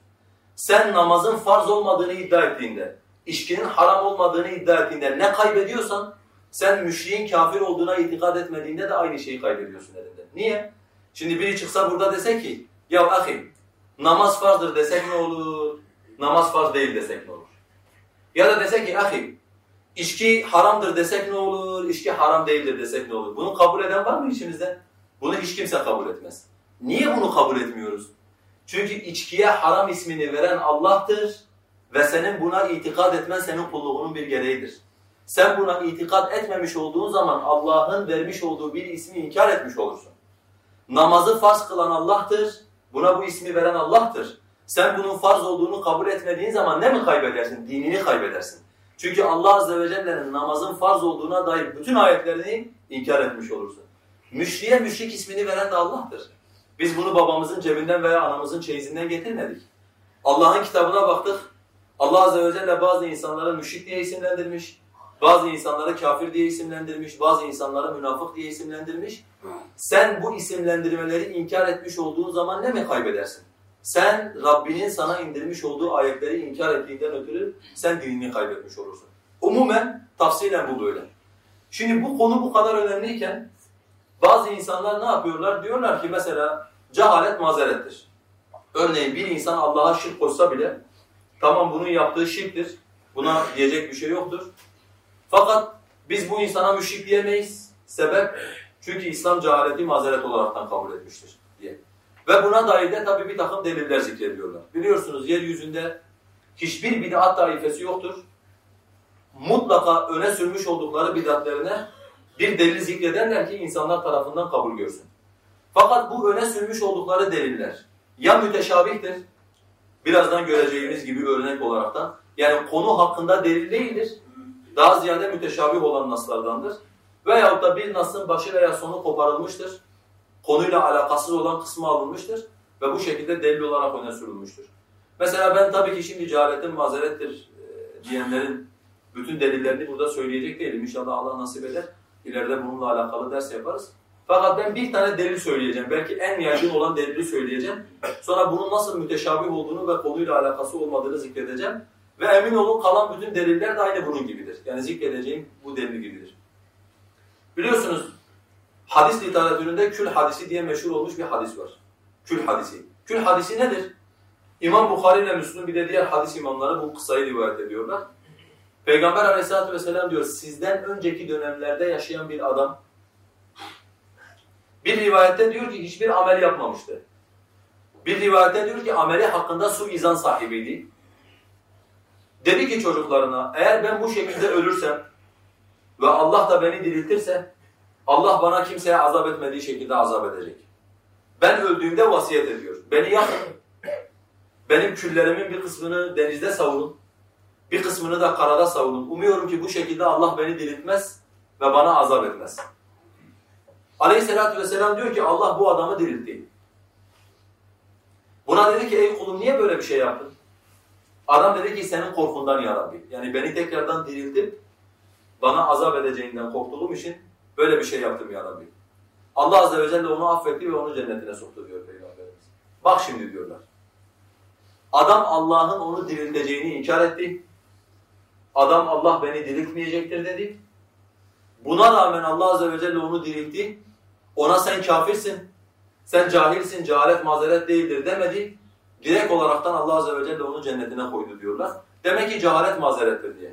Sen namazın farz olmadığını iddia ettiğinde, içkinin haram olmadığını iddia ettiğinde ne kaybediyorsan, sen müşriğin kafir olduğuna itikad etmediğinde de aynı şeyi kaybediyorsun elinde. Niye? Şimdi biri çıksa burada dese ki, ya ahi namaz farzdır desek ne olur, namaz farz değil desek ne olur? Ya da dese ki ahi içki haramdır desek ne olur, içki haram değildir desek ne olur? Bunu kabul eden var mı içimizde? Bunu hiç kimse kabul etmez. Niye bunu kabul etmiyoruz? Çünkü içkiye haram ismini veren Allah'tır ve senin buna itikad etmen senin kulluğunun bir gereğidir. Sen buna itikad etmemiş olduğun zaman Allah'ın vermiş olduğu bir ismi inkar etmiş olursun. Namazı farz kılan Allah'tır, buna bu ismi veren Allah'tır. Sen bunun farz olduğunu kabul etmediğin zaman ne mi kaybedersin? Dinini kaybedersin. Çünkü Allah Azze ve Celle'nin namazın farz olduğuna dair bütün ayetlerini inkar etmiş olursun. Müşriye müşrik ismini veren de Allah'tır. Biz bunu babamızın cebinden veya anamızın çeyizinden getirmedik. Allah'ın kitabına baktık. Allah Azze ve Celle bazı insanları müşrik diye isimlendirmiş. Bazı insanları kafir diye isimlendirmiş. Bazı insanları münafık diye isimlendirmiş. Sen bu isimlendirmeleri inkar etmiş olduğun zaman ne mi kaybedersin? Sen Rabbinin sana indirmiş olduğu ayetleri inkar ettiğinden ötürü sen dinini kaybetmiş olursun. Umumen tafsilen bu böyle. Şimdi bu konu bu kadar önemliyken bazı insanlar ne yapıyorlar? Diyorlar ki mesela cehalet mazerettir. Örneğin bir insan Allah'a şirk koşsa bile tamam bunun yaptığı şirktir. Buna diyecek bir şey yoktur. Fakat biz bu insana müşrik diyemeyiz. Sebep çünkü İslam cehaleti mazeret olaraktan kabul etmiştir diye. Ve buna dair de tabii bir takım deliller zikrediyorlar. Biliyorsunuz yeryüzünde hiçbir bid'at taifesi yoktur. Mutlaka öne sürmüş oldukları bid'atlerine bir delil zikrederler ki insanlar tarafından kabul görsün. Fakat bu öne sürmüş oldukları deliller ya müteşabihtir, birazdan göreceğimiz gibi örnek olaraktan, yani konu hakkında delil değildir, daha ziyade müteşabih olan naslardandır. Veyahut da bir nasın başı veya sonu koparılmıştır, konuyla alakasız olan kısmı alınmıştır ve bu şekilde delil olarak öne sürülmüştür. Mesela ben tabii ki şimdi cehaletin mazerettir e, diyenlerin bütün delillerini burada söyleyecek değilim. İnşallah Allah nasip eder. İleride bununla alakalı ders yaparız. Fakat ben bir tane delil söyleyeceğim. Belki en yaygın olan delili söyleyeceğim. Sonra bunun nasıl müteşabih olduğunu ve konuyla alakası olmadığını zikredeceğim. Ve emin olun kalan bütün deliller de aynı bunun gibidir. Yani zikredeceğim bu delil gibidir. Biliyorsunuz hadis literatüründe kül hadisi diye meşhur olmuş bir hadis var. Kül hadisi. Kül hadisi nedir? İmam Bukhari ile Müslüm bir de diğer hadis imamları bu kısayı rivayet ediyorlar. Peygamber aleyhissalatu vesselam diyor sizden önceki dönemlerde yaşayan bir adam bir rivayette diyor ki hiçbir amel yapmamıştı. Bir rivayette diyor ki ameli hakkında su izan sahibiydi. Dedi ki çocuklarına eğer ben bu şekilde ölürsem ve Allah da beni diriltirse Allah bana kimseye azap etmediği şekilde azap edecek. Ben öldüğümde vasiyet ediyor. Beni yakın. Benim küllerimin bir kısmını denizde savurun. Bir kısmını da karada savunun. Umuyorum ki bu şekilde Allah beni diriltmez ve bana azap etmez. Aleyhisselatü vesselam diyor ki Allah bu adamı diriltti. Buna dedi ki ey kulum niye böyle bir şey yaptın? Adam dedi ki senin korkundan ya Rabbi. Yani beni tekrardan diriltip bana azap edeceğinden korktuğum için böyle bir şey yaptım ya Rabbi. Allah azze ve celle onu affetti ve onu cennetine soktu diyor Peygamberimiz. Bak şimdi diyorlar. Adam Allah'ın onu dirilteceğini inkar etti. Adam Allah beni diriltmeyecektir dedi. Buna rağmen Allah azze ve celle onu diriltti. Ona sen kafirsin, sen cahilsin, cehalet mazeret değildir demedi. Direkt olaraktan Allah azze ve celle onu cennetine koydu diyorlar. Demek ki cehalet mazerettir diye.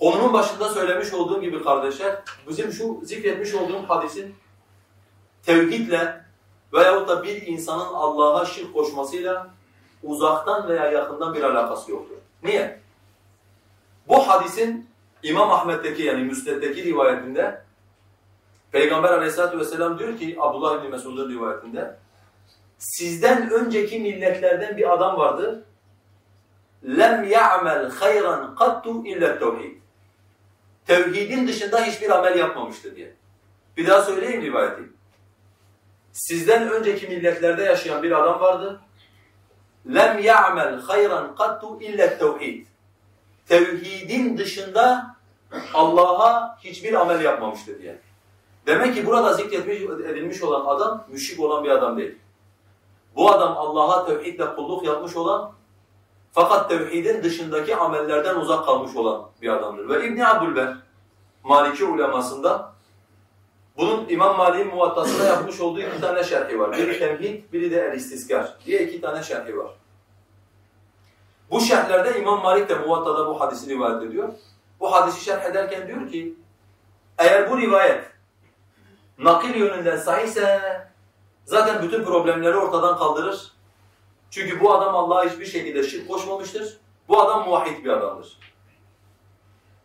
Konunun başında söylemiş olduğum gibi kardeşler, bizim şu zikretmiş olduğum hadisin tevhidle veyahut da bir insanın Allah'a şirk koşmasıyla uzaktan veya yakından bir alakası yoktur. Niye? Bu hadisin İmam Ahmet'teki yani Müsned'deki rivayetinde Peygamber aleyhissalatu vesselam diyor ki Abdullah ibn Mesud'un rivayetinde sizden önceki milletlerden bir adam vardı lem ya'mel hayran kattu illa tevhid. Tevhidin dışında hiçbir amel yapmamıştı diye. Bir daha söyleyeyim rivayeti. Sizden önceki milletlerde yaşayan bir adam vardı. Lem ya'mel hayran kattu illa tevhid. Tevhidin dışında Allah'a hiçbir amel yapmamıştı diye. Demek ki burada zikretmiş edilmiş olan adam müşrik olan bir adam değil. Bu adam Allah'a tevhidle kulluk yapmış olan fakat tevhidin dışındaki amellerden uzak kalmış olan bir adamdır. Ve İbn Abdülber Maliki ulemasında bunun İmam Malik'in muvattasında yapmış olduğu iki tane şerhi var. Biri temhid, biri de el-istiskar diye iki tane şerhi var. Bu şerhlerde İmam Malik de muvattada bu hadisi rivayet ediyor. Bu hadisi şerh ederken diyor ki eğer bu rivayet nakil yönünden sahihse zaten bütün problemleri ortadan kaldırır. Çünkü bu adam Allah'a hiçbir şekilde şirk koşmamıştır. Bu adam muvahhid bir adamdır.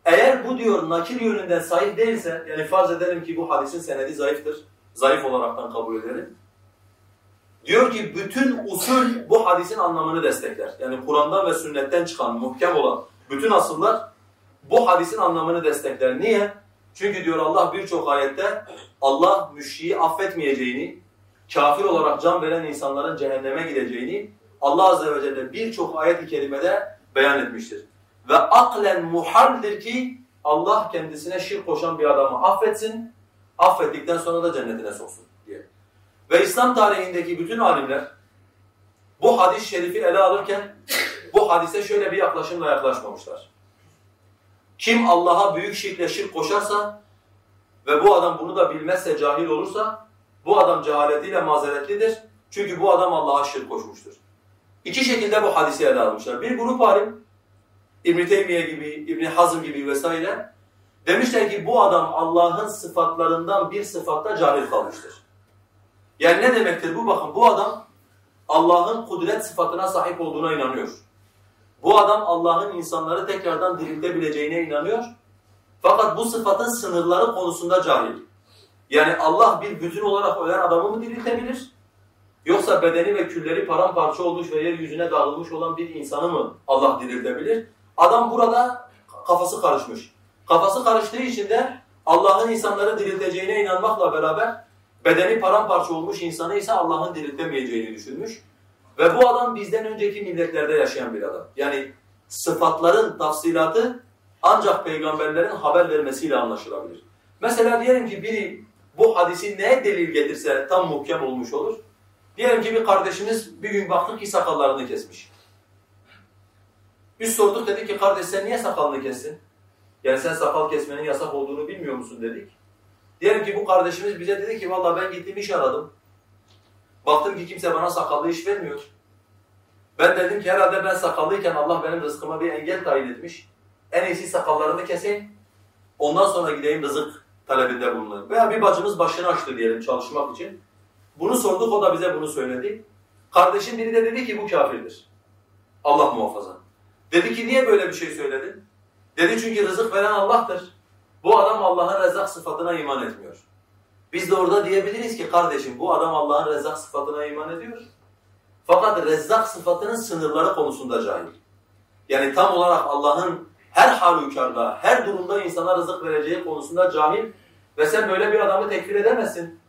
Eğer bu diyor nakil yönünden sahih değilse, yani farz edelim ki bu hadisin senedi zayıftır. Zayıf olaraktan kabul edelim. Diyor ki bütün usul bu hadisin anlamını destekler. Yani Kur'an'dan ve sünnetten çıkan, muhkem olan bütün asıllar bu hadisin anlamını destekler. Niye? Çünkü diyor Allah birçok ayette Allah müşriği affetmeyeceğini, kafir olarak can veren insanların cehenneme gideceğini Allah azze ve celle birçok ayet-i kerimede beyan etmiştir. Ve aklen muhaldir ki Allah kendisine şirk koşan bir adamı affetsin, affettikten sonra da cennetine soksun diye. Ve İslam tarihindeki bütün alimler bu hadis-i şerifi ele alırken bu hadise şöyle bir yaklaşımla yaklaşmamışlar. Kim Allah'a büyük şirkle şirk koşarsa ve bu adam bunu da bilmezse cahil olursa bu adam cehaletiyle mazeretlidir. Çünkü bu adam Allah'a şirk koşmuştur. İki şekilde bu hadisi ele almışlar. Bir grup alim İbn Teymiye gibi, İbn Hazm gibi vesaire demişler ki bu adam Allah'ın sıfatlarından bir sıfatta cahil kalmıştır. Yani ne demektir bu? Bakın bu adam Allah'ın kudret sıfatına sahip olduğuna inanıyor. Bu adam Allah'ın insanları tekrardan diriltebileceğine inanıyor. Fakat bu sıfatın sınırları konusunda cahil. Yani Allah bir bütün olarak ölen adamı mı diriltebilir? Yoksa bedeni ve külleri paramparça olmuş ve yeryüzüne dağılmış olan bir insanı mı Allah diriltebilir? Adam burada kafası karışmış. Kafası karıştığı için de Allah'ın insanları dirilteceğine inanmakla beraber bedeni paramparça olmuş insanı ise Allah'ın diriltemeyeceğini düşünmüş. Ve bu adam bizden önceki milletlerde yaşayan bir adam. Yani sıfatların tafsilatı ancak peygamberlerin haber vermesiyle anlaşılabilir. Mesela diyelim ki biri bu hadisi neye delil getirse tam muhkem olmuş olur. Diyelim ki bir kardeşimiz bir gün baktık ki sakallarını kesmiş. Biz sorduk dedik ki kardeş sen niye sakalını kestin? Yani sen sakal kesmenin yasak olduğunu bilmiyor musun dedik. Diyelim ki bu kardeşimiz bize dedi ki vallahi ben gittim iş aradım. Baktım ki kimse bana sakallı iş vermiyor. Ben dedim ki herhalde ben sakallıyken Allah benim rızkıma bir engel tayin etmiş. En iyisi sakallarını keseyim. Ondan sonra gideyim rızık talebinde bulunayım. Veya bir bacımız başını açtı diyelim çalışmak için. Bunu sorduk o da bize bunu söyledi. Kardeşim biri de dedi ki bu kafirdir. Allah muhafaza. Dedi ki niye böyle bir şey söyledin? Dedi çünkü rızık veren Allah'tır. Bu adam Allah'ın rezzak sıfatına iman etmiyor. Biz de orada diyebiliriz ki kardeşim bu adam Allah'ın rezzak sıfatına iman ediyor. Fakat rezzak sıfatının sınırları konusunda cahil. Yani tam olarak Allah'ın her halükarda, her durumda insana rızık vereceği konusunda cahil ve sen böyle bir adamı tekfir edemezsin.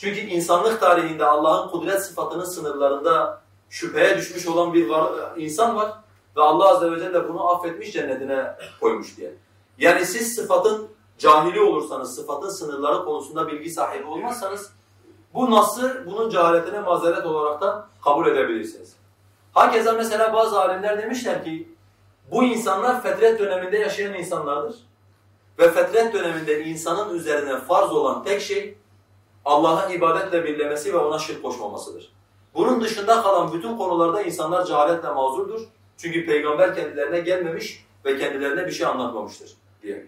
Çünkü insanlık tarihinde Allah'ın kudret sıfatının sınırlarında şüpheye düşmüş olan bir var, insan var ve Allah azze ve celle bunu affetmiş cennetine koymuş diye. Yani siz sıfatın cahili olursanız, sıfatın sınırları konusunda bilgi sahibi olmazsanız bu nasıl bunun cehaletine mazeret olarak da kabul edebilirsiniz. Hakeza mesela bazı alimler demişler ki bu insanlar fetret döneminde yaşayan insanlardır. Ve fetret döneminde insanın üzerine farz olan tek şey Allah'a ibadetle birlemesi ve ona şirk koşmamasıdır. Bunun dışında kalan bütün konularda insanlar cehaletle mazurdur. Çünkü peygamber kendilerine gelmemiş ve kendilerine bir şey anlatmamıştır diye.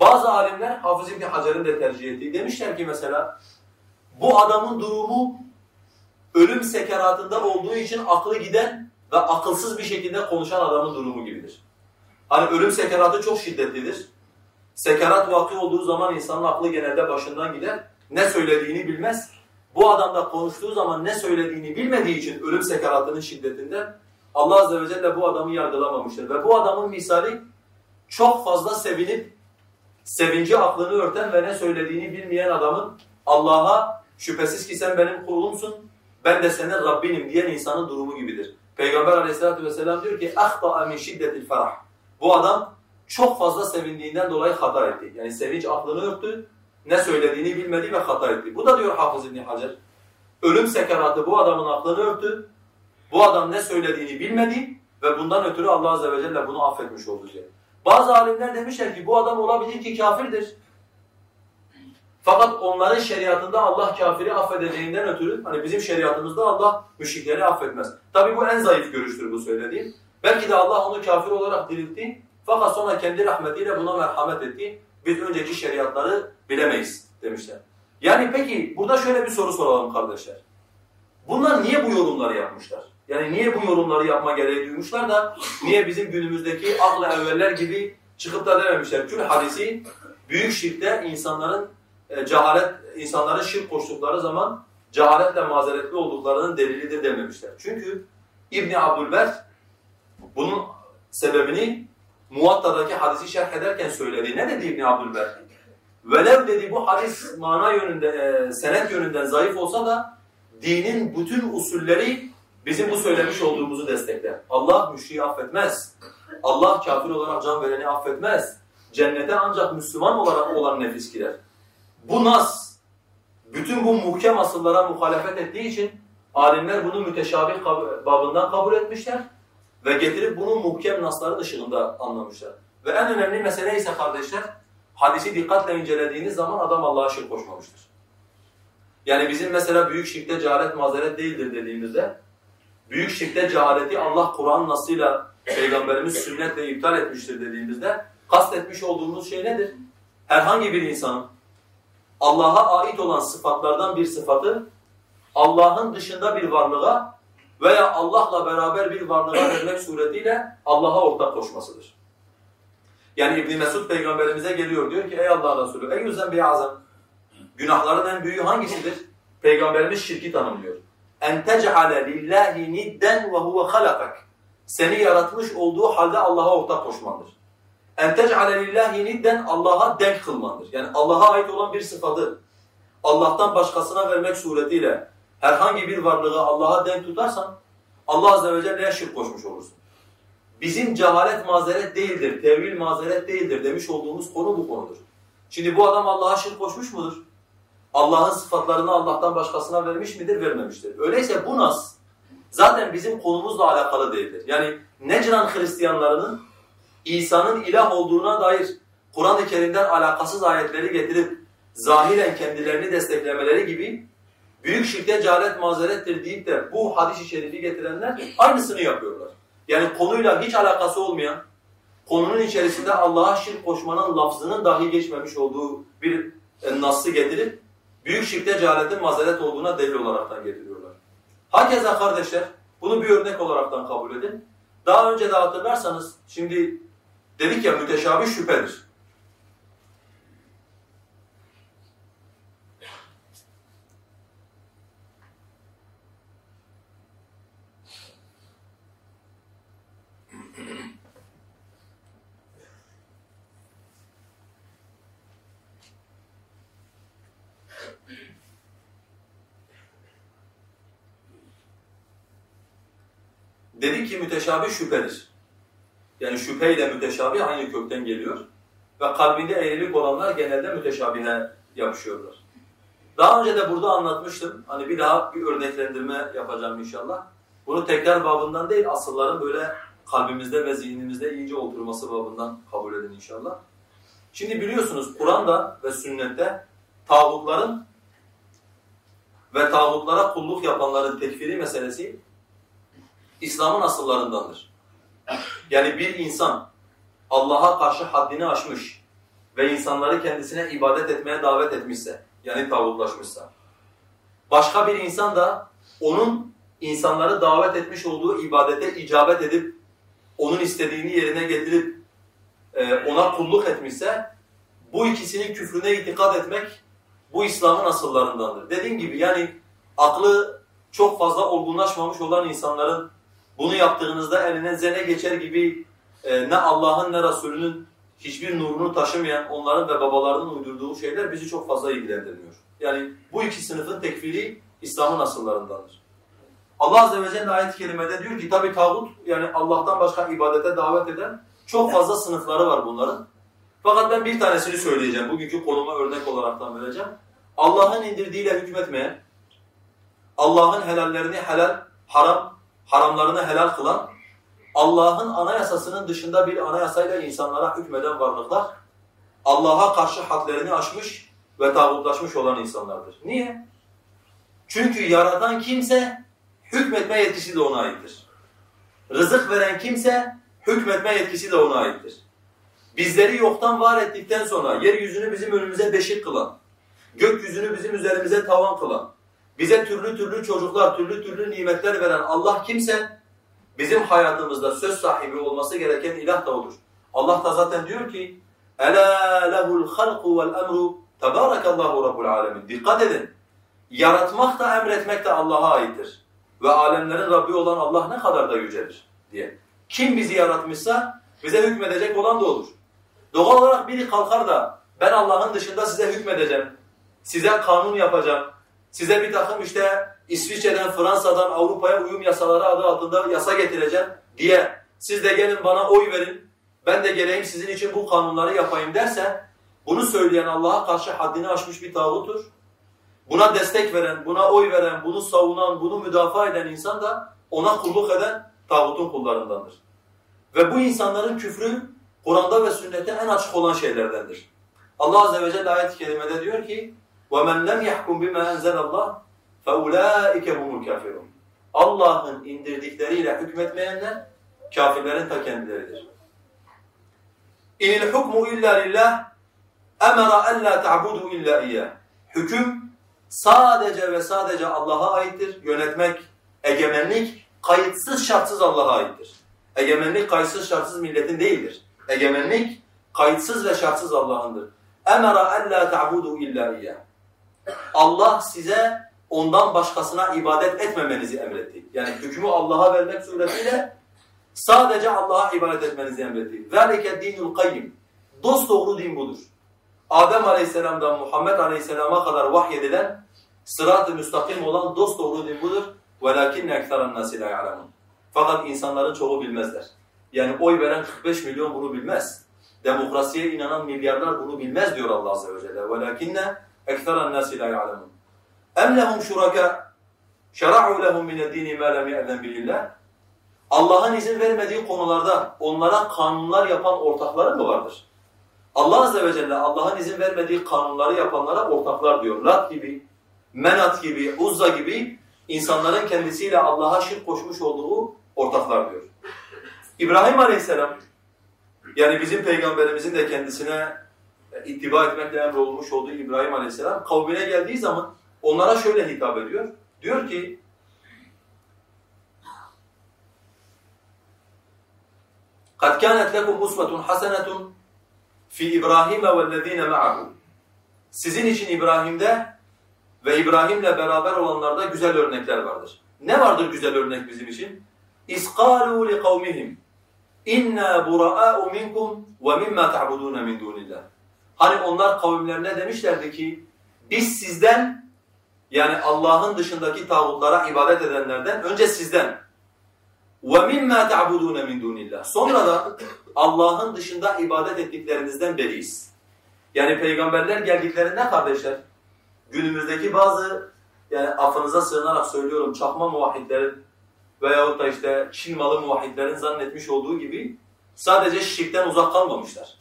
Bazı alimler Hafız İbni Hacer'in de tercih ettiği demişler ki mesela bu adamın durumu ölüm sekeratında olduğu için aklı giden ve akılsız bir şekilde konuşan adamın durumu gibidir. Hani ölüm sekeratı çok şiddetlidir. Sekerat vakti olduğu zaman insanın aklı genelde başından gider Ne söylediğini bilmez. Bu adam da konuştuğu zaman ne söylediğini bilmediği için ölüm sekaratının şiddetinden Allah Azze ve Celle bu adamı yargılamamıştır. Ve bu adamın misali çok fazla sevinip sevinci aklını örten ve ne söylediğini bilmeyen adamın Allah'a şüphesiz ki sen benim kulumsun, ben de senin Rabbinim diyen insanın durumu gibidir. Peygamber aleyhissalatu vesselam diyor ki اَخْطَأَ مِنْ şiddetil farah. Bu adam çok fazla sevindiğinden dolayı hata etti. Yani sevinç aklını örttü, ne söylediğini bilmedi ve hata etti. Bu da diyor Hafız İbni Hacer. Ölüm sekeratı bu adamın aklını örttü. Bu adam ne söylediğini bilmedi ve bundan ötürü Allah Azze ve Celle bunu affetmiş oldu diye. Bazı alimler demişler ki bu adam olabilir ki kafirdir. Fakat onların şeriatında Allah kafiri affedeceğinden ötürü hani bizim şeriatımızda Allah müşrikleri affetmez. Tabi bu en zayıf görüştür bu söylediğim. Belki de Allah onu kafir olarak diriltti fakat sonra kendi rahmetiyle buna merhamet etti. Biz önceki şeriatları bilemeyiz demişler. Yani peki burada şöyle bir soru soralım kardeşler. Bunlar niye bu yorumları yapmışlar? Yani niye bu yorumları yapma gereği duymuşlar da niye bizim günümüzdeki akla evveller gibi çıkıp da dememişler? Çünkü hadisi büyük şirkte insanların e, cehalet, insanların şirk koştukları zaman cehaletle mazeretli olduklarının delilidir dememişler. Çünkü İbn Abdülber bunun sebebini Muvatta'daki hadisi şerh ederken söyledi. Ne dedi İbn Abdülber? Velev dedi bu hadis mana yönünde, e, senet yönünden zayıf olsa da dinin bütün usulleri bizim bu söylemiş olduğumuzu destekler. Allah müşriği affetmez. Allah kafir olarak can vereni affetmez. Cennete ancak Müslüman olarak olan nefis girer. Bu nas, bütün bu muhkem asıllara muhalefet ettiği için alimler bunu müteşabih babından kabul etmişler ve getirip bunu muhkem nasların ışığında anlamışlar. Ve en önemli mesele ise kardeşler, hadisi dikkatle incelediğiniz zaman adam Allah'a şirk koşmamıştır. Yani bizim mesela büyük şirkte cehalet mazeret değildir dediğimizde, büyük şirkte cehaleti Allah Kur'an nasıyla Peygamberimiz sünnetle iptal etmiştir dediğimizde, kastetmiş olduğumuz şey nedir? Herhangi bir insanın Allah'a ait olan sıfatlardan bir sıfatı Allah'ın dışında bir varlığa veya Allah'la beraber bir varlığa vermek suretiyle Allah'a ortak koşmasıdır. Yani İbn Mesud peygamberimize geliyor diyor ki ey Allah'ın Resulü ey yüzden bir azam günahların en büyüğü hangisidir? Peygamberimiz şirki tanımlıyor. En tec'ale lillahi nidden ve huve halakak. Seni yaratmış olduğu halde Allah'a ortak koşmandır. En tec'ale lillahi nidden Allah'a denk kılmandır. Yani Allah'a ait olan bir sıfatı Allah'tan başkasına vermek suretiyle herhangi bir varlığı Allah'a denk tutarsan Allah azze ve celle'ye şirk koşmuş olursun. Bizim cehalet mazeret değildir, tevil mazeret değildir demiş olduğumuz konu bu konudur. Şimdi bu adam Allah'a şirk koşmuş mudur? Allah'ın sıfatlarını Allah'tan başkasına vermiş midir, vermemiştir. Öyleyse bu nas zaten bizim konumuzla alakalı değildir. Yani Necran Hristiyanlarının İsa'nın ilah olduğuna dair Kur'an-ı Kerim'den alakasız ayetleri getirip zahiren kendilerini desteklemeleri gibi büyük şirke cehalet mazerettir deyip de bu hadis-i şerifi getirenler aynısını yapıyorlar. Yani konuyla hiç alakası olmayan, konunun içerisinde Allah'a şirk koşmanın lafzının dahi geçmemiş olduğu bir e, nas'ı getirip büyük şirkte cehaletin mazeret olduğuna delil olaraktan getiriyorlar. Hakeza kardeşler, bunu bir örnek olaraktan kabul edin. Daha önce de hatırlarsanız, şimdi dedik ya müteşabih şüphedir. Dedik ki müteşabih şüphedir. Yani şüpheyle müteşabih aynı kökten geliyor. ve kalbinde eğrilik olanlar genelde müteşabihe yapışıyorlar. Daha önce de burada anlatmıştım. Hani bir daha bir örneklendirme yapacağım inşallah. Bunu tekrar babından değil, asılların böyle kalbimizde ve zihnimizde iyice oturması babından kabul edin inşallah. Şimdi biliyorsunuz Kur'an'da ve sünnette tağutların ve tağutlara kulluk yapanların tekfiri meselesi İslam'ın asıllarındandır. Yani bir insan Allah'a karşı haddini aşmış ve insanları kendisine ibadet etmeye davet etmişse, yani tağutlaşmışsa, başka bir insan da onun insanları davet etmiş olduğu ibadete icabet edip, onun istediğini yerine getirip e, ona kulluk etmişse, bu ikisinin küfrüne itikad etmek bu İslam'ın asıllarındandır. Dediğim gibi yani aklı çok fazla olgunlaşmamış olan insanların bunu yaptığınızda eline zene geçer gibi e, ne Allah'ın ne Resulünün hiçbir nurunu taşımayan onların ve babalarının uydurduğu şeyler bizi çok fazla ilgilendirmiyor. Yani bu iki sınıfın tekfiri İslam'ın asıllarındandır. Allah Azze ve Celle ayet-i kerimede diyor ki tabi tağut yani Allah'tan başka ibadete davet eden çok fazla sınıfları var bunların. Fakat ben bir tanesini söyleyeceğim. Bugünkü konuma örnek olaraktan vereceğim. Allah'ın indirdiğiyle hükmetmeyen, Allah'ın helallerini helal, haram, haramlarını helal kılan, Allah'ın anayasasının dışında bir anayasayla insanlara hükmeden varlıklar, Allah'a karşı hadlerini aşmış ve tağutlaşmış olan insanlardır. Niye? Çünkü yaratan kimse hükmetme yetkisi de ona aittir. Rızık veren kimse hükmetme yetkisi de ona aittir. Bizleri yoktan var ettikten sonra yeryüzünü bizim önümüze beşik kılan, gökyüzünü bizim üzerimize tavan kılan, bize türlü türlü çocuklar, türlü türlü nimetler veren Allah kimse bizim hayatımızda söz sahibi olması gereken ilah da olur. Allah da zaten diyor ki Ela lehul halku vel emru tebarakallahu rabbul alemin. Dikkat edin. Yaratmak da emretmek de Allah'a aittir. Ve alemlerin Rabbi olan Allah ne kadar da yücedir diye. Kim bizi yaratmışsa bize hükmedecek olan da olur. Doğal olarak biri kalkar da ben Allah'ın dışında size hükmedeceğim, size kanun yapacağım, size bir takım işte İsviçre'den, Fransa'dan Avrupa'ya uyum yasaları adı altında yasa getireceğim diye siz de gelin bana oy verin, ben de geleyim sizin için bu kanunları yapayım derse bunu söyleyen Allah'a karşı haddini aşmış bir tağutur. Buna destek veren, buna oy veren, bunu savunan, bunu müdafaa eden insan da ona kulluk eden tağutun kullarındandır. Ve bu insanların küfrü Kur'an'da ve sünnette en açık olan şeylerdendir. Allah Azze ve Celle ayet-i kerimede diyor ki وَمَنْ لَمْ يَحْكُمْ بِمَا أَنْزَلَ اللّٰهِ فَاُولَٰئِكَ هُمُ الْكَافِرُونَ Allah'ın indirdikleriyle hükmetmeyenler kafirlerin ta kendileridir. اِنِ الْحُكْمُ اِلَّا لِلّٰهِ اَمَرَ اَلَّا تَعْبُدُوا اِلَّا اِيَّهِ Hüküm sadece ve sadece Allah'a aittir. Yönetmek, egemenlik kayıtsız şartsız Allah'a aittir. Egemenlik kayıtsız şartsız milletin değildir. Egemenlik kayıtsız ve şartsız Allah'ındır. Emara alla ta'budu illa iyyah. Allah size ondan başkasına ibadet etmemenizi emretti. Yani hükmü Allah'a vermek suretiyle sadece Allah'a ibadet etmenizi emretti. ذَلِكَ dinul kayyim. Dost doğru din budur. Adem Aleyhisselam'dan Muhammed Aleyhisselam'a kadar vahyedilen sırat-ı müstakim olan dost doğru din budur. وَلَكِنَّ اَكْثَرَ النَّاسِ لَا يَعْلَمُونَ Fakat insanların çoğu bilmezler. Yani oy veren 45 milyon bunu bilmez. Demokrasiye inanan milyarlar bunu bilmez diyor Allah Azze ve Celle. وَلَكِنَّ اَكْثَرَ النَّاسِ لَا يَعْلَمُونَ اَمْ لَهُمْ شُرَكَ شَرَعُوا لَهُمْ مِنَ الدِّينِ مَا لَمْ يَأْذَنْ بِاللّٰهِ Allah'ın izin vermediği konularda onlara kanunlar yapan ortakları mı vardır? Allah Azze ve Celle Allah'ın izin vermediği kanunları yapanlara ortaklar diyor. Lat gibi, Menat gibi, Uzza gibi insanların kendisiyle Allah'a şirk koşmuş olduğu ortaklar diyor. İbrahim Aleyhisselam yani bizim peygamberimizin de kendisine ittiba etmekle emrolunmuş olduğu İbrahim Aleyhisselam kavmine geldiği zaman onlara şöyle hitap ediyor. Diyor ki قَدْ كَانَتْ لَكُمْ أُسْوَةٌ حَسَنَةٌ fi İbrahim ve'llezine ma'ahu. Sizin için İbrahim'de ve İbrahim'le beraber olanlarda güzel örnekler vardır. Ne vardır güzel örnek bizim için? İsqalu li kavmihim inna bura'a'u minkum ve mimma ta'budun min dunillah. Hani onlar kavimlerine demişlerdi ki biz sizden yani Allah'ın dışındaki tağutlara ibadet edenlerden önce sizden وَمِمَّا تَعْبُدُونَ مِنْ دُونِ اللّٰهِ Sonra da Allah'ın dışında ibadet ettiklerinizden beriyiz. Yani peygamberler geldiklerinde kardeşler, günümüzdeki bazı, yani affınıza sığınarak söylüyorum, çakma muvahhidlerin veyahut da işte Çin malı muvahhidlerin zannetmiş olduğu gibi sadece şirkten uzak kalmamışlar.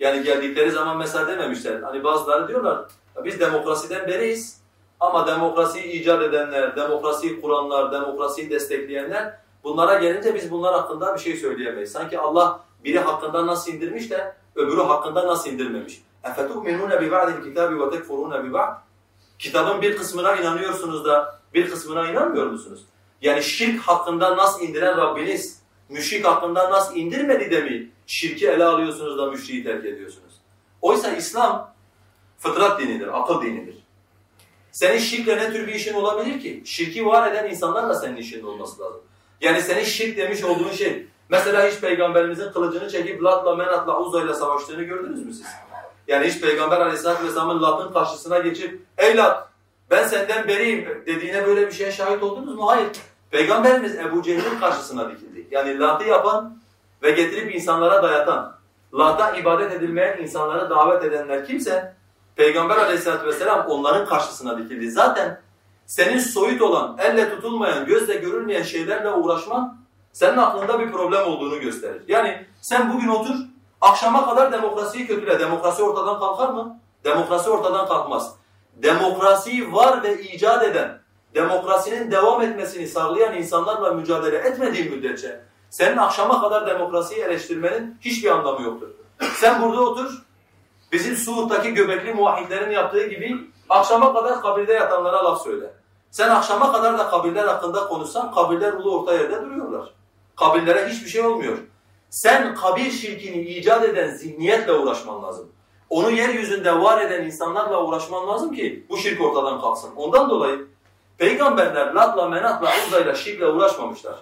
Yani geldikleri zaman mesela dememişler. Hani bazıları diyorlar, biz demokrasiden beriyiz ama demokrasiyi icat edenler, demokrasiyi kuranlar, demokrasiyi destekleyenler bunlara gelince biz bunlar hakkında bir şey söyleyemeyiz. Sanki Allah biri hakkında nasıl indirmiş de öbürü hakkında nasıl indirmemiş. اَفَتُؤْمِنُونَ بِبَعْدِ الْكِتَابِ وَتَكْفُرُونَ بِبَعْدِ Kitabın bir kısmına inanıyorsunuz da bir kısmına inanmıyor musunuz? Yani şirk hakkında nasıl indiren Rabbiniz, müşrik hakkında nasıl indirmedi de mi şirki ele alıyorsunuz da müşriği terk ediyorsunuz? Oysa İslam fıtrat dinidir, akıl dinidir. Senin şirkle ne tür bir işin olabilir ki? Şirki var eden insanlarla senin işin olması lazım. Yani senin şirk demiş olduğun şey, mesela hiç peygamberimizin kılıcını çekip Lat'la, Menat'la, Uzay'la savaştığını gördünüz mü siz? Yani hiç peygamber aleyhissalatü vesselamın Lat'ın karşısına geçip, ey Lat ben senden beriyim dediğine böyle bir şeye şahit oldunuz mu? Hayır. Peygamberimiz Ebu Cehil'in karşısına dikildi. Yani Lat'ı yapan ve getirip insanlara dayatan, Lat'a ibadet edilmeye insanlara davet edenler kimse, Peygamber aleyhissalatü vesselam onların karşısına dikildi. Zaten senin soyut olan, elle tutulmayan, gözle görülmeyen şeylerle uğraşman senin aklında bir problem olduğunu gösterir. Yani sen bugün otur, akşama kadar demokrasiyi kötüle. Demokrasi ortadan kalkar mı? Demokrasi ortadan kalkmaz. Demokrasiyi var ve icat eden, demokrasinin devam etmesini sağlayan insanlarla mücadele etmediği müddetçe senin akşama kadar demokrasiyi eleştirmenin hiçbir anlamı yoktur. Sen burada otur, bizim Suud'daki göbekli muvahhidlerin yaptığı gibi akşama kadar kabirde yatanlara laf söyle. Sen akşama kadar da kabirler hakkında konuşsan kabirler ulu orta yerde duruyorlar. Kabirlere hiçbir şey olmuyor. Sen kabir şirkini icat eden zihniyetle uğraşman lazım. Onu yeryüzünde var eden insanlarla uğraşman lazım ki bu şirk ortadan kalksın. Ondan dolayı peygamberler Lat'la, Menat'la, Uzza'yla şirkle uğraşmamışlar.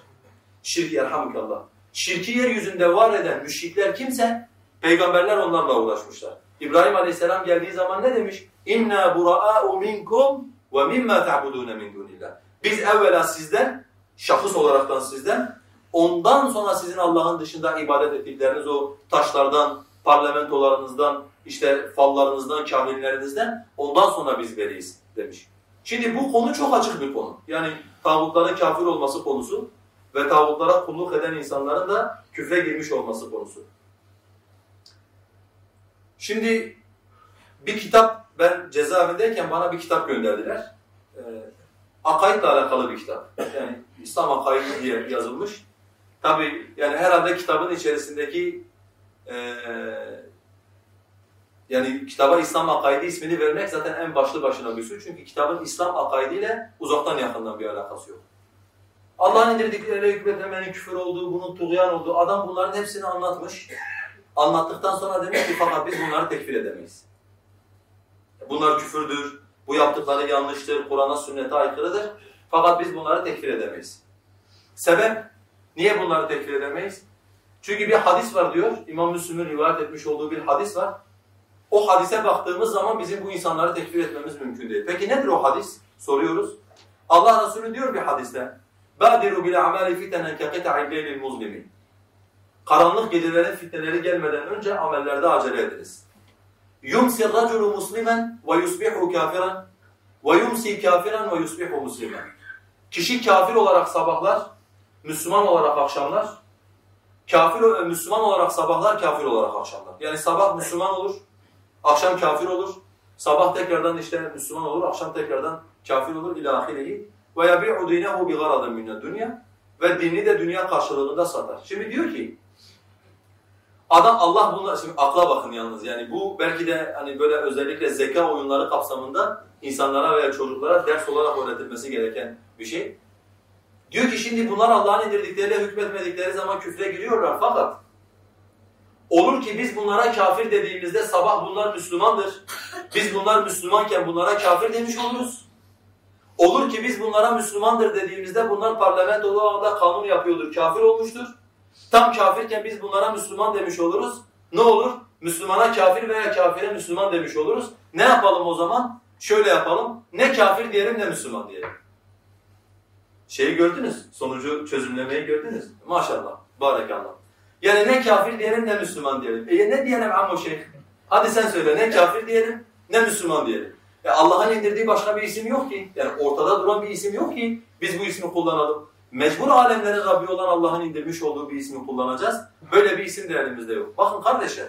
Şirk yerhamukallah. Şirki yeryüzünde var eden müşrikler kimse peygamberler onlarla uğraşmışlar. İbrahim Aleyhisselam geldiği zaman ne demiş? İnna bura'a'u minkum ve mimma ta'budun min dunillah. Biz evvela sizden, şahıs olaraktan sizden, ondan sonra sizin Allah'ın dışında ibadet ettikleriniz o taşlardan, parlamentolarınızdan, işte fallarınızdan, kahinlerinizden ondan sonra biz beriyiz demiş. Şimdi bu konu çok açık bir konu. Yani tağutların kafir olması konusu ve tağutlara kulluk eden insanların da küfre girmiş olması konusu. Şimdi bir kitap, ben cezaevindeyken bana bir kitap gönderdiler. Ee, akaidle alakalı bir kitap. Yani İslam akaidi diye yazılmış. Tabi yani herhalde kitabın içerisindeki e, yani kitaba İslam akaidi ismini vermek zaten en başlı başına bir suç. Çünkü kitabın İslam akaidiyle uzaktan yakından bir alakası yok. Allah'ın indirdikleriyle hükmetmemenin küfür olduğu, bunun tuğyan olduğu, adam bunların hepsini anlatmış. Anlattıktan sonra demiş ki fakat biz bunları tekfir edemeyiz. Bunlar küfürdür, bu yaptıkları yanlıştır, Kur'an'a, sünnete aykırıdır. Fakat biz bunları tekfir edemeyiz. Sebep? Niye bunları tekfir edemeyiz? Çünkü bir hadis var diyor, İmam Müslim'in rivayet etmiş olduğu bir hadis var. O hadise baktığımız zaman bizim bu insanları tekfir etmemiz mümkün değil. Peki nedir o hadis? Soruyoruz. Allah Resulü diyor bir hadiste, بَادِرُوا بِالْاَعْمَالِ فِتَنًا كَقِطَعِ اللَّيْلِ الْمُظْلِمِ Karanlık gecelerin fitneleri gelmeden önce amellerde acele ediniz. يُمْسِ الرَّجُلُ مُسْلِمًا وَيُصْبِحُ كَافِرًا وَيُمْسِي كَافِرًا وَيُصْبِحُ مُسْلِمًا Kişi kafir olarak sabahlar, Müslüman olarak akşamlar, kafir Müslüman olarak sabahlar, kafir olarak akşamlar. Yani sabah Müslüman olur, akşam kafir olur, sabah tekrardan işte Müslüman olur, akşam tekrardan kafir olur. İlahireyi ve yabi'u dinehu bi garadin min dünya ve dini de dünya karşılığında satar. Şimdi diyor ki adam Allah bunlar şimdi akla bakın yalnız. Yani bu belki de hani böyle özellikle zeka oyunları kapsamında insanlara veya çocuklara ders olarak öğretilmesi gereken bir şey. Diyor ki şimdi bunlar Allah'ın indirdikleriyle hükmetmedikleri zaman küfre giriyorlar. Fakat olur ki biz bunlara kafir dediğimizde sabah bunlar Müslümandır. Biz bunlar Müslümanken bunlara kafir demiş oluruz. Olur ki biz bunlara Müslümandır dediğimizde bunlar parlamentoda anda kanun yapıyordur, kafir olmuştur. Tam kafirken biz bunlara Müslüman demiş oluruz. Ne olur? Müslümana kafir veya kafire Müslüman demiş oluruz. Ne yapalım o zaman? Şöyle yapalım. Ne kafir diyelim ne Müslüman diyelim. Şeyi gördünüz, sonucu çözümlemeyi gördünüz. Maşallah, barakallah. Yani ne kafir diyelim ne Müslüman diyelim. E ne diyelim ammo şeyh? Hadi sen söyle ne kafir diyelim ne Müslüman diyelim. E Allah'ın indirdiği başka bir isim yok ki. Yani ortada duran bir isim yok ki biz bu ismi kullanalım. Mecbur alemlerin Rabbi olan Allah'ın indirmiş olduğu bir ismi kullanacağız. Böyle bir isim de elimizde yok. Bakın kardeşler,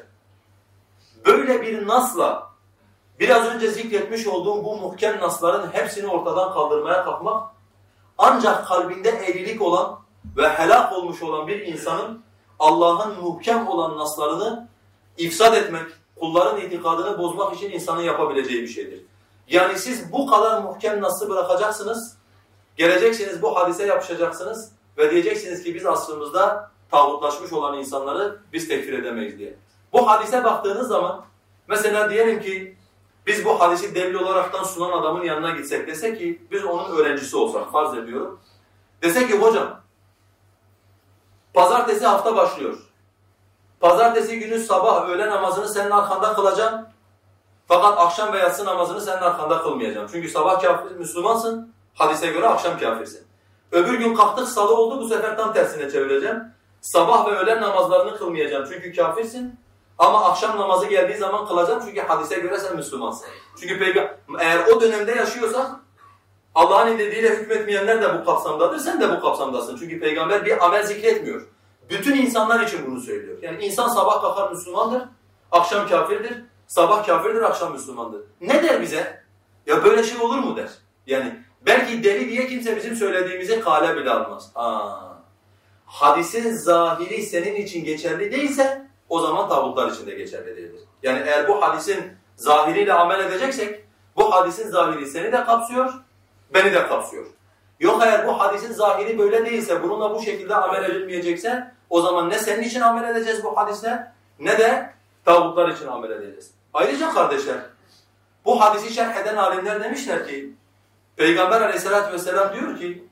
böyle bir nasla biraz önce zikretmiş olduğum bu muhkem nasların hepsini ortadan kaldırmaya kalkmak ancak kalbinde eğrilik olan ve helak olmuş olan bir insanın Allah'ın muhkem olan naslarını ifsad etmek, kulların itikadını bozmak için insanın yapabileceği bir şeydir. Yani siz bu kadar muhkem nasıl bırakacaksınız, geleceksiniz bu hadise yapışacaksınız ve diyeceksiniz ki biz aslımızda tağutlaşmış olan insanları biz tekfir edemeyiz diye. Bu hadise baktığınız zaman mesela diyelim ki biz bu hadisi delil olaraktan sunan adamın yanına gitsek dese ki biz onun öğrencisi olsak farz ediyorum. Dese ki hocam pazartesi hafta başlıyor. Pazartesi günü sabah öğle namazını senin arkanda kılacağım. Fakat akşam ve yatsı namazını senin arkanda kılmayacağım. Çünkü sabah kafir, Müslümansın, hadise göre akşam kafirsin. Öbür gün kalktık salı oldu bu sefer tam tersine çevireceğim. Sabah ve öğlen namazlarını kılmayacağım çünkü kafirsin. Ama akşam namazı geldiği zaman kılacağım çünkü hadise göre sen Müslümansın. Çünkü eğer o dönemde yaşıyorsan Allah'ın indirdiğiyle hükmetmeyenler de bu kapsamdadır, sen de bu kapsamdasın. Çünkü peygamber bir amel zikretmiyor. Bütün insanlar için bunu söylüyor. Yani insan sabah kalkar Müslümandır, akşam kafirdir, sabah kafirdir, akşam Müslümandır. Ne der bize? Ya böyle şey olur mu der. Yani belki deli diye kimse bizim söylediğimizi kale bile almaz. Aa, hadisin zahiri senin için geçerli değilse o zaman tabutlar için de geçerli değildir. Yani eğer bu hadisin zahiriyle amel edeceksek bu hadisin zahiri seni de kapsıyor, beni de kapsıyor. Yok eğer bu hadisin zahiri böyle değilse, bununla bu şekilde amel edilmeyecekse o zaman ne senin için amel edeceğiz bu hadisle ne de tağutlar için amel edeceğiz. Ayrıca kardeşler, bu hadisi şerh eden alimler demişler ki, Peygamber aleyhissalatü vesselam diyor ki,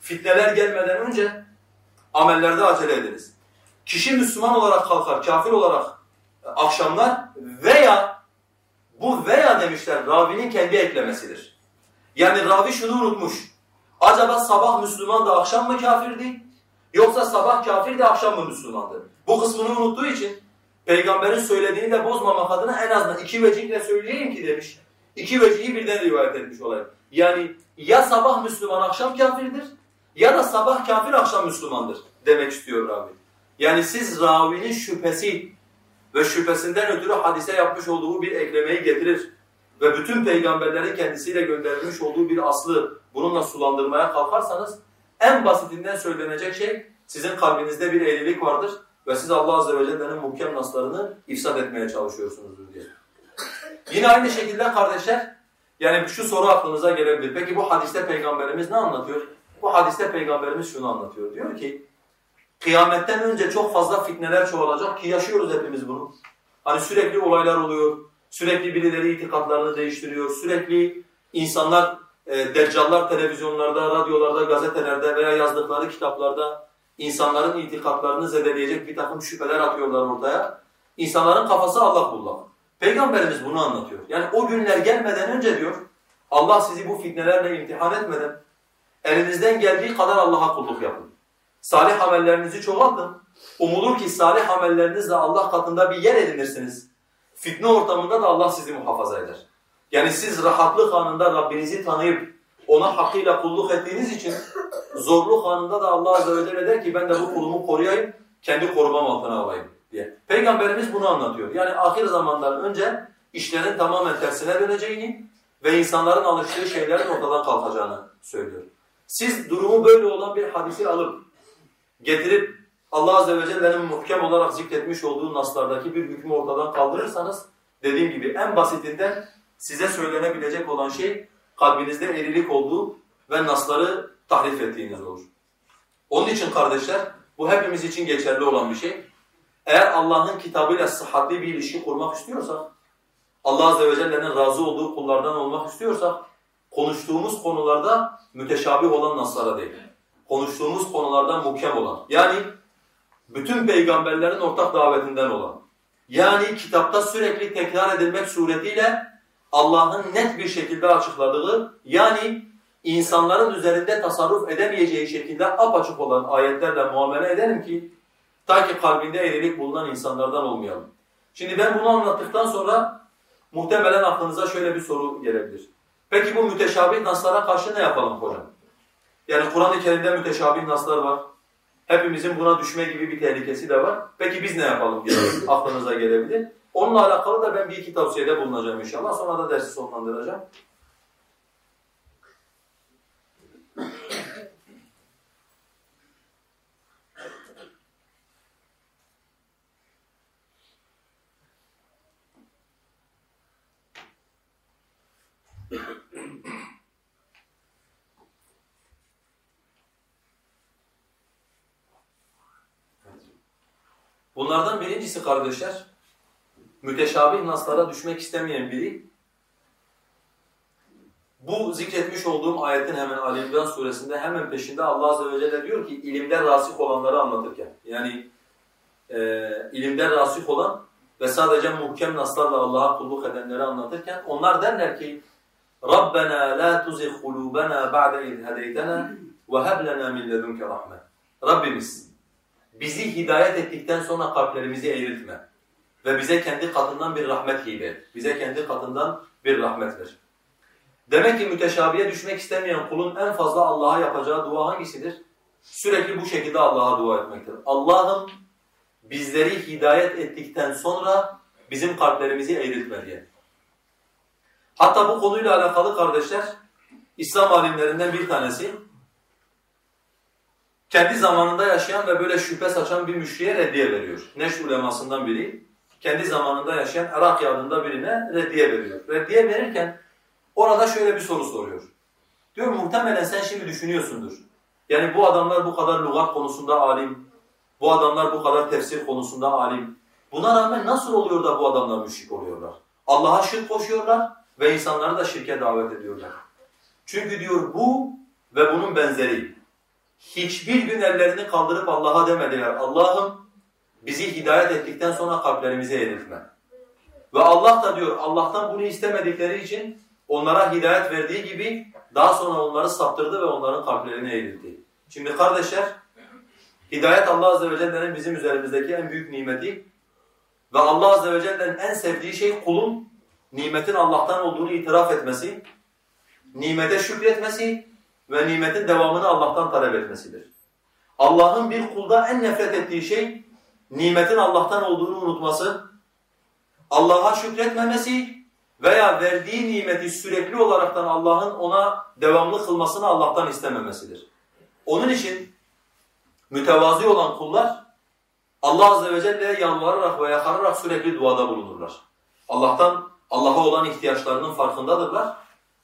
fitneler gelmeden önce amellerde acele ediniz. Kişi Müslüman olarak kalkar, kafir olarak akşamlar veya bu veya demişler ravinin kendi eklemesidir. Yani ravi şunu unutmuş. Acaba sabah Müslüman da akşam mı kafirdi? Yoksa sabah kafir de akşam mı Müslümandı? Bu kısmını unuttuğu için peygamberin söylediğini de bozmamak adına en azından iki vecihle söyleyeyim ki demiş. İki vecihi birden rivayet etmiş olayım. Yani ya sabah Müslüman akşam kafirdir ya da sabah kafir akşam Müslümandır demek istiyor ravi. Yani siz ravinin şüphesi ve şüphesinden ötürü hadise yapmış olduğu bir eklemeyi getirir ve bütün peygamberlerin kendisiyle gönderilmiş olduğu bir aslı bununla sulandırmaya kalkarsanız en basitinden söylenecek şey sizin kalbinizde bir eğrilik vardır ve siz Allah Azze ve Celle'nin muhkem naslarını ifsad etmeye çalışıyorsunuzdur diye. Yine aynı şekilde kardeşler, yani şu soru aklınıza gelebilir. Peki bu hadiste Peygamberimiz ne anlatıyor? Bu hadiste Peygamberimiz şunu anlatıyor. Diyor ki, kıyametten önce çok fazla fitneler çoğalacak ki yaşıyoruz hepimiz bunu. Hani sürekli olaylar oluyor, sürekli birileri itikadlarını değiştiriyor, sürekli insanlar, e, deccallar televizyonlarda, radyolarda, gazetelerde veya yazdıkları kitaplarda insanların itikadlarını zedeleyecek bir takım şüpheler atıyorlar ortaya. İnsanların kafası Allah bullak. Peygamberimiz bunu anlatıyor. Yani o günler gelmeden önce diyor, Allah sizi bu fitnelerle imtihan etmeden elinizden geldiği kadar Allah'a kulluk yapın. Salih amellerinizi çoğaltın. Umulur ki salih amellerinizle Allah katında bir yer edinirsiniz. Fitne ortamında da Allah sizi muhafaza eder. Yani siz rahatlık anında Rabbinizi tanıyıp ona hakkıyla kulluk ettiğiniz için zorluk anında da Allah Azze ve Celle der ki ben de bu kulumu koruyayım, kendi korumam altına alayım diye. Peygamberimiz bunu anlatıyor. Yani ahir zamandan önce işlerin tamamen tersine döneceğini ve insanların alıştığı şeylerin ortadan kalkacağını söylüyor. Siz durumu böyle olan bir hadisi alıp getirip Allah Azze ve Celle'nin muhkem olarak zikretmiş olduğu naslardaki bir hükmü ortadan kaldırırsanız dediğim gibi en basitinden size söylenebilecek olan şey kalbinizde erilik olduğu ve nasları tahrif ettiğiniz olur. Onun için kardeşler bu hepimiz için geçerli olan bir şey. Eğer Allah'ın kitabıyla sıhhatli bir ilişki kurmak istiyorsak, Allah Azze ve Celle'nin razı olduğu kullardan olmak istiyorsak, konuştuğumuz konularda müteşabih olan naslara değil, konuştuğumuz konulardan muhkem olan, yani bütün peygamberlerin ortak davetinden olan, yani kitapta sürekli tekrar edilmek suretiyle Allah'ın net bir şekilde açıkladığı, yani insanların üzerinde tasarruf edemeyeceği şekilde apaçık olan ayetlerle muamele edelim ki ta ki kalbinde eğrilik bulunan insanlardan olmayalım. Şimdi ben bunu anlattıktan sonra muhtemelen aklınıza şöyle bir soru gelebilir. Peki bu müteşabih naslara karşı ne yapalım hocam? Yani Kur'an-ı Kerim'de müteşabih naslar var. Hepimizin buna düşme gibi bir tehlikesi de var. Peki biz ne yapalım diye aklınıza gelebilir. Onunla alakalı da ben bir iki tavsiyede bulunacağım inşallah. Sonra da dersi sonlandıracağım. Bunlardan birincisi kardeşler, müteşabih naslara düşmek istemeyen biri, bu zikretmiş olduğum ayetin hemen Ali İmran suresinde hemen peşinde Allah Azze ve Celle diyor ki ilimde rasih olanları anlatırken, yani e, ilimde rasih olan ve sadece muhkem naslarla Allah'a kulluk edenleri anlatırken onlar derler ki Rabbena la tuzigh kulubana ba'de iz hedeytena ve heb lena min ledunke rahme. Rabbimiz bizi hidayet ettikten sonra kalplerimizi eğriltme ve bize kendi katından bir rahmet hibe et. Bize kendi katından bir rahmet ver. Demek ki müteşabiye düşmek istemeyen kulun en fazla Allah'a yapacağı dua hangisidir? Sürekli bu şekilde Allah'a dua etmektir. Allah'ım bizleri hidayet ettikten sonra bizim kalplerimizi eğriltme diye. Hatta bu konuyla alakalı kardeşler, İslam alimlerinden bir tanesi, kendi zamanında yaşayan ve böyle şüphe saçan bir müşriye reddiye veriyor. Neşr ulemasından biri, kendi zamanında yaşayan Irak adında birine reddiye veriyor. Reddiye verirken orada şöyle bir soru soruyor. Diyor muhtemelen sen şimdi düşünüyorsundur. Yani bu adamlar bu kadar lügat konusunda alim, bu adamlar bu kadar tefsir konusunda alim. Buna rağmen nasıl oluyor da bu adamlar müşrik oluyorlar? Allah'a şirk koşuyorlar ve insanları da şirke davet ediyorlar. Çünkü diyor bu ve bunun benzeri hiçbir gün ellerini kaldırıp Allah'a demediler. Allah'ım bizi hidayet ettikten sonra kalplerimizi eğriltme. Ve Allah da diyor Allah'tan bunu istemedikleri için onlara hidayet verdiği gibi daha sonra onları saptırdı ve onların kalplerini eğrildi. Şimdi kardeşler hidayet Allah Azze ve Celle'nin bizim üzerimizdeki en büyük nimeti ve Allah Azze ve Celle'nin en sevdiği şey kulun nimetin Allah'tan olduğunu itiraf etmesi, nimete şükretmesi ve nimetin devamını Allah'tan talep etmesidir. Allah'ın bir kulda en nefret ettiği şey nimetin Allah'tan olduğunu unutması, Allah'a şükretmemesi veya verdiği nimeti sürekli olaraktan Allah'ın ona devamlı kılmasını Allah'tan istememesidir. Onun için mütevazi olan kullar Allah azze ve celle'ye yalvararak ve yakararak sürekli duada bulunurlar. Allah'tan Allah'a olan ihtiyaçlarının farkındadırlar.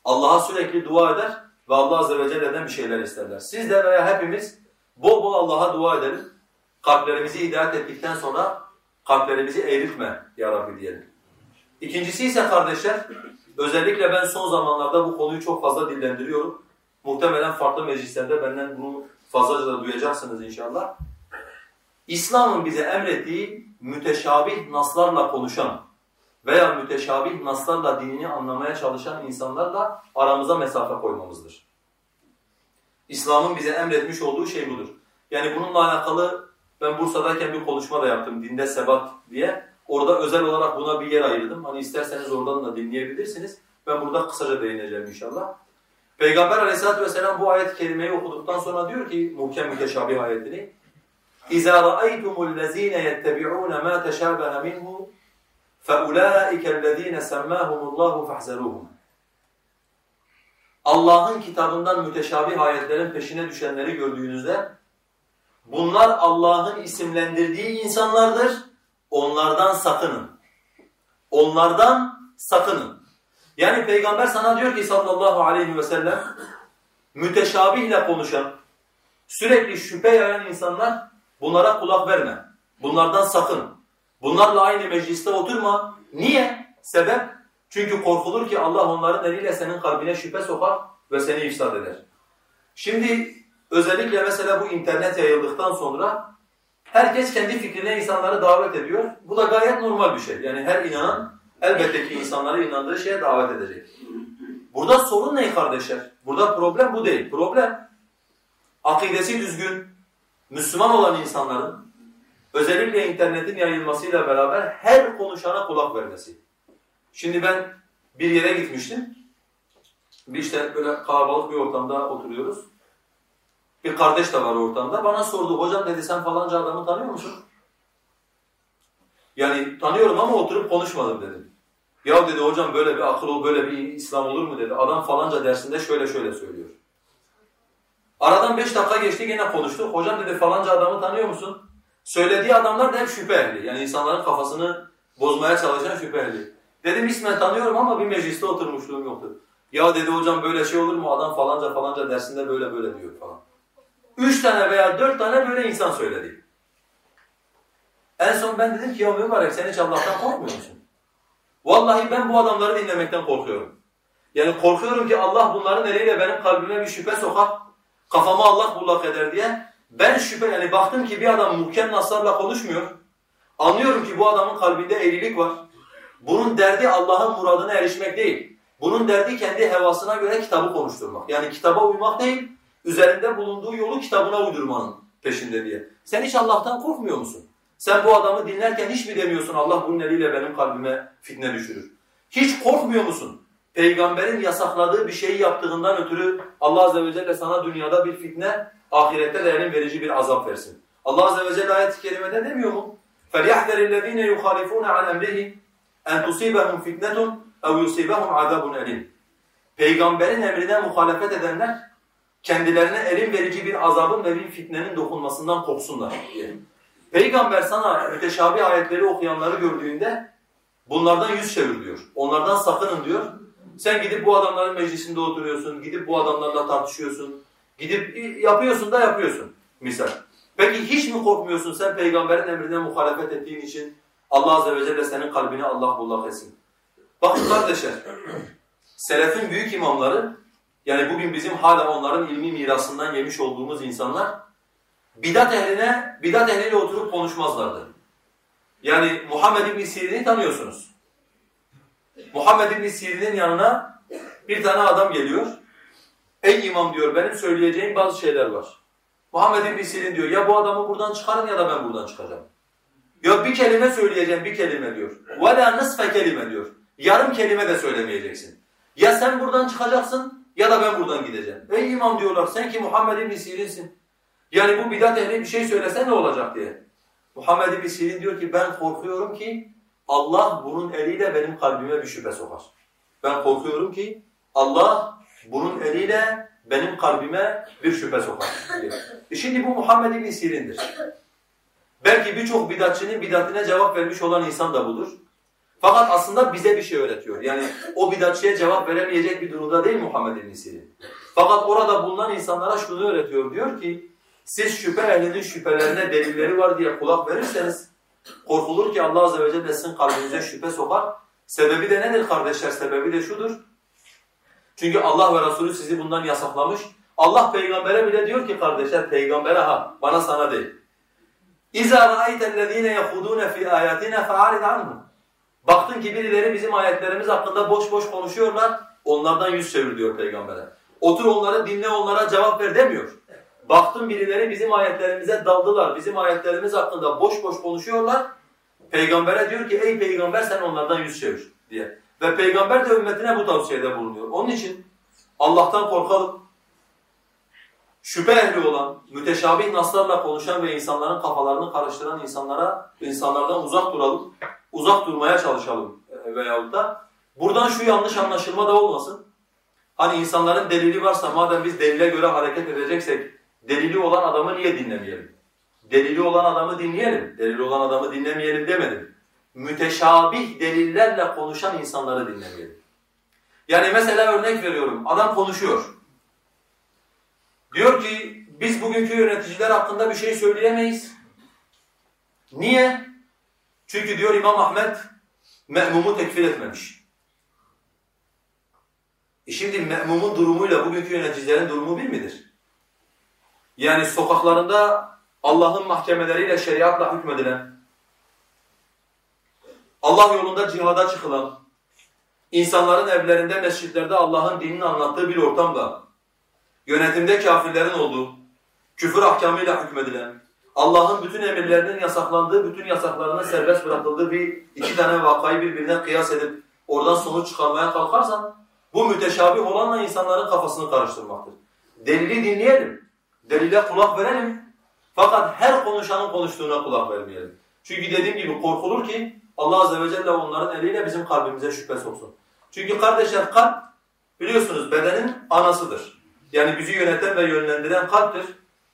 Allah'a sürekli dua eder ve Allah azze ve celle'den bir şeyler isterler. Siz de veya hepimiz bol bol Allah'a dua edelim. Kalplerimizi hidayet ettikten sonra kalplerimizi eğritme ya Rabbi diyelim. İkincisi ise kardeşler, özellikle ben son zamanlarda bu konuyu çok fazla dillendiriyorum. Muhtemelen farklı meclislerde benden bunu fazlaca da duyacaksınız inşallah. İslam'ın bize emrettiği müteşabih naslarla konuşan veya müteşabih naslarla dinini anlamaya çalışan insanlarla aramıza mesafe koymamızdır. İslam'ın bize emretmiş olduğu şey budur. Yani bununla alakalı ben Bursa'dayken bir konuşma da yaptım, dinde sebat diye. Orada özel olarak buna bir yer ayırdım. Hani isterseniz oradan da dinleyebilirsiniz. Ben burada kısaca değineceğim inşallah. Peygamber aleyhissalatu vesselam bu ayet-i kerimeyi okuduktan sonra diyor ki muhkem müteşabih ayetini اِذَا رَأَيْتُمُ الَّذ۪ينَ يَتَّبِعُونَ مَا تَشَابَهَ مِنْهُ فَاُولَٰئِكَ الَّذ۪ينَ سَمَّاهُمُ اللّٰهُ فَاحْزَرُوهُمْ Allah'ın kitabından müteşabih ayetlerin peşine düşenleri gördüğünüzde bunlar Allah'ın isimlendirdiği insanlardır. Onlardan sakının. Onlardan sakının. Yani Peygamber sana diyor ki sallallahu aleyhi ve sellem müteşabihle konuşan, sürekli şüphe yayan insanlar bunlara kulak verme. Bunlardan sakın. Bunlarla aynı mecliste oturma. Niye? Sebep? Çünkü korkulur ki Allah onların eliyle senin kalbine şüphe sokar ve seni ifsad eder. Şimdi özellikle mesela bu internet yayıldıktan sonra herkes kendi fikrine insanları davet ediyor. Bu da gayet normal bir şey. Yani her inanan elbette ki insanları inandığı şeye davet edecek. Burada sorun ne kardeşler? Burada problem bu değil. Problem akidesi düzgün, Müslüman olan insanların özellikle internetin yayılmasıyla beraber her konuşana kulak vermesi. Şimdi ben bir yere gitmiştim. Bir işte böyle kalabalık bir ortamda oturuyoruz. Bir kardeş de var ortamda. Bana sordu, hocam dedi sen falanca adamı tanıyor musun? Yani tanıyorum ama oturup konuşmadım dedim. Ya dedi hocam böyle bir akıl, böyle bir İslam olur mu dedi. Adam falanca dersinde şöyle şöyle söylüyor. Aradan beş dakika geçti gene konuştuk. Hocam dedi falanca adamı tanıyor musun? Söylediği adamlar da hep şüphe ehli. Yani insanların kafasını bozmaya çalışan şüphe ehli. Dedim ismen tanıyorum ama bir mecliste oturmuşluğum yoktu. Ya dedi hocam böyle şey olur mu? Adam falanca falanca dersinde böyle böyle diyor falan. Üç tane veya dört tane böyle insan söyledi. En son ben dedim ki ya mübarek sen hiç Allah'tan korkmuyor musun? Vallahi ben bu adamları dinlemekten korkuyorum. Yani korkuyorum ki Allah bunların eliyle benim kalbime bir şüphe sokar, kafama Allah bullak eder diye. Ben şüphe, yani baktım ki bir adam muhkem naslarla konuşmuyor. Anlıyorum ki bu adamın kalbinde eğrilik var. Bunun derdi Allah'ın muradına erişmek değil. Bunun derdi kendi hevasına göre kitabı konuşturmak. Yani kitaba uymak değil, üzerinde bulunduğu yolu kitabına uydurmanın peşinde diye. Sen hiç Allah'tan korkmuyor musun? Sen bu adamı dinlerken hiç mi demiyorsun Allah bunun eliyle benim kalbime fitne düşürür? Hiç korkmuyor musun? Peygamberin yasakladığı bir şeyi yaptığından ötürü Allah Azze ve Celle sana dünyada bir fitne, ahirette de elin verici bir azap versin. Allah Azze ve Celle ayet-i kerimede demiyor mu? فَلْيَحْذَرِ الَّذ۪ينَ يُخَالِفُونَ عَنْ اَمْرِهِ اَنْ تُصِيبَهُمْ فِتْنَةٌ اَوْ يُصِيبَهُمْ عَذَابٌ اَلِيمٌ Peygamberin emrine muhalefet edenler kendilerine elin verici bir azabın ve bir fitnenin dokunmasından korksunlar diye. Peygamber sana müteşabih ayetleri okuyanları gördüğünde bunlardan yüz çevir diyor. Onlardan sakının diyor. Sen gidip bu adamların meclisinde oturuyorsun, gidip bu adamlarla tartışıyorsun, gidip yapıyorsun da yapıyorsun misal. Peki hiç mi korkmuyorsun sen peygamberin emrine muhalefet ettiğin için Allah azze ve celle senin kalbini Allah bullak etsin. Bakın kardeşler, selefin büyük imamları yani bugün bizim hala onların ilmi mirasından yemiş olduğumuz insanlar bidat ehline, bidat ehliyle oturup konuşmazlardı. Yani Muhammed İbn Sirin'i tanıyorsunuz. Muhammed İbn Sirin'in yanına bir tane adam geliyor. Ey imam diyor benim söyleyeceğim bazı şeyler var. Muhammed İbn Sirin diyor ya bu adamı buradan çıkarın ya da ben buradan çıkacağım. Ya bir kelime söyleyeceğim bir kelime diyor. وَلَا نَصْفَ kelime diyor. Yarım kelime de söylemeyeceksin. Ya sen buradan çıkacaksın ya da ben buradan gideceğim. Ey imam diyorlar sen ki Muhammed İbn Sirin'sin. Yani bu bidat ehli bir şey söylese ne olacak diye. Muhammed İbn Sirin diyor ki ben korkuyorum ki Allah bunun eliyle benim kalbime bir şüphe sokar. Ben korkuyorum ki Allah bunun eliyle benim kalbime bir şüphe sokar. E şimdi bu Muhammed İbn Sirin'dir. Belki birçok bidatçının bidatine cevap vermiş olan insan da budur. Fakat aslında bize bir şey öğretiyor. Yani o bidatçıya cevap veremeyecek bir durumda değil Muhammed İbn Sirin. Fakat orada bulunan insanlara şunu öğretiyor. Diyor ki siz şüphe ehlinin şüphelerine delilleri var diye kulak verirseniz korkulur ki Allah Azze ve Celle sizin kalbinize şüphe sokar. Sebebi de nedir kardeşler? Sebebi de şudur. Çünkü Allah ve Resulü sizi bundan yasaklamış. Allah peygambere bile diyor ki kardeşler peygambere ha bana sana değil. İza ra'aytellezine yahudun fi ayatina fa'arid anhum. Baktın ki birileri bizim ayetlerimiz hakkında boş boş konuşuyorlar. Onlardan yüz çevir diyor peygambere. Otur onları dinle onlara cevap ver demiyor. Baktım birileri bizim ayetlerimize daldılar. Bizim ayetlerimiz hakkında boş boş konuşuyorlar. Peygambere diyor ki ey peygamber sen onlardan yüz çevir diye. Ve peygamber de ümmetine bu tavsiyede bulunuyor. Onun için Allah'tan korkalım. Şüphe ehli olan, müteşabih naslarla konuşan ve insanların kafalarını karıştıran insanlara, insanlardan uzak duralım. Uzak durmaya çalışalım veyahut da. Buradan şu yanlış anlaşılma da olmasın. Hani insanların delili varsa madem biz delile göre hareket edeceksek delili olan adamı niye dinlemeyelim? Delili olan adamı dinleyelim. Delili olan adamı dinlemeyelim demedim. Müteşabih delillerle konuşan insanları dinlemeyelim. Yani mesela örnek veriyorum. Adam konuşuyor. Diyor ki biz bugünkü yöneticiler hakkında bir şey söyleyemeyiz. Niye? Çünkü diyor İmam Ahmet me'mumu tekfir etmemiş. E şimdi me'mumun durumuyla bugünkü yöneticilerin durumu bir midir? Yani sokaklarında Allah'ın mahkemeleriyle şeriatla hükmedilen, Allah yolunda cihada çıkılan, insanların evlerinde, mescitlerde Allah'ın dinini anlattığı bir ortamda, yönetimde kafirlerin olduğu, küfür ahkamıyla hükmedilen, Allah'ın bütün emirlerinin yasaklandığı, bütün yasaklarının serbest bırakıldığı bir iki tane vakayı birbirine kıyas edip oradan sonuç çıkarmaya kalkarsan, bu müteşabih olanla insanların kafasını karıştırmaktır. Delili dinleyelim, delile kulak verelim. Fakat her konuşanın konuştuğuna kulak vermeyelim. Çünkü dediğim gibi korkulur ki Allah Azze ve Celle onların eliyle bizim kalbimize şüphe soksun. Çünkü kardeşler kalp biliyorsunuz bedenin anasıdır. Yani bizi yöneten ve yönlendiren kalptir.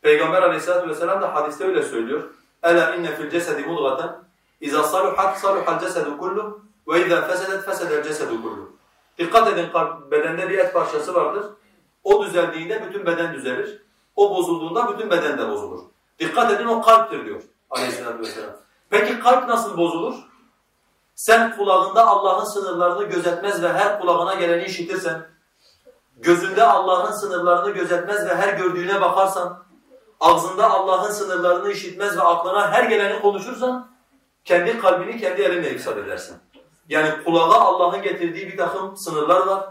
Peygamber Aleyhisselatü vesselam da hadiste öyle söylüyor. Ela inne fil cesedi mudgaten iza saluhat saluhal cesedu kullu ve iza fesedet fesedel cesedu kullu. Dikkat edin bedende bir et parçası vardır. O düzeldiğinde bütün beden düzelir. O bozulduğunda bütün beden de bozulur. Dikkat edin o kalptir diyor Aleyhisselatü vesselam. Peki kalp nasıl bozulur? Sen kulağında Allah'ın sınırlarını gözetmez ve her kulağına geleni işitirsen, gözünde Allah'ın sınırlarını gözetmez ve her gördüğüne bakarsan, ağzında Allah'ın sınırlarını işitmez ve aklına her geleni konuşursan, kendi kalbini kendi elinle ifsad edersin. Yani kulağa Allah'ın getirdiği bir takım sınırlar var,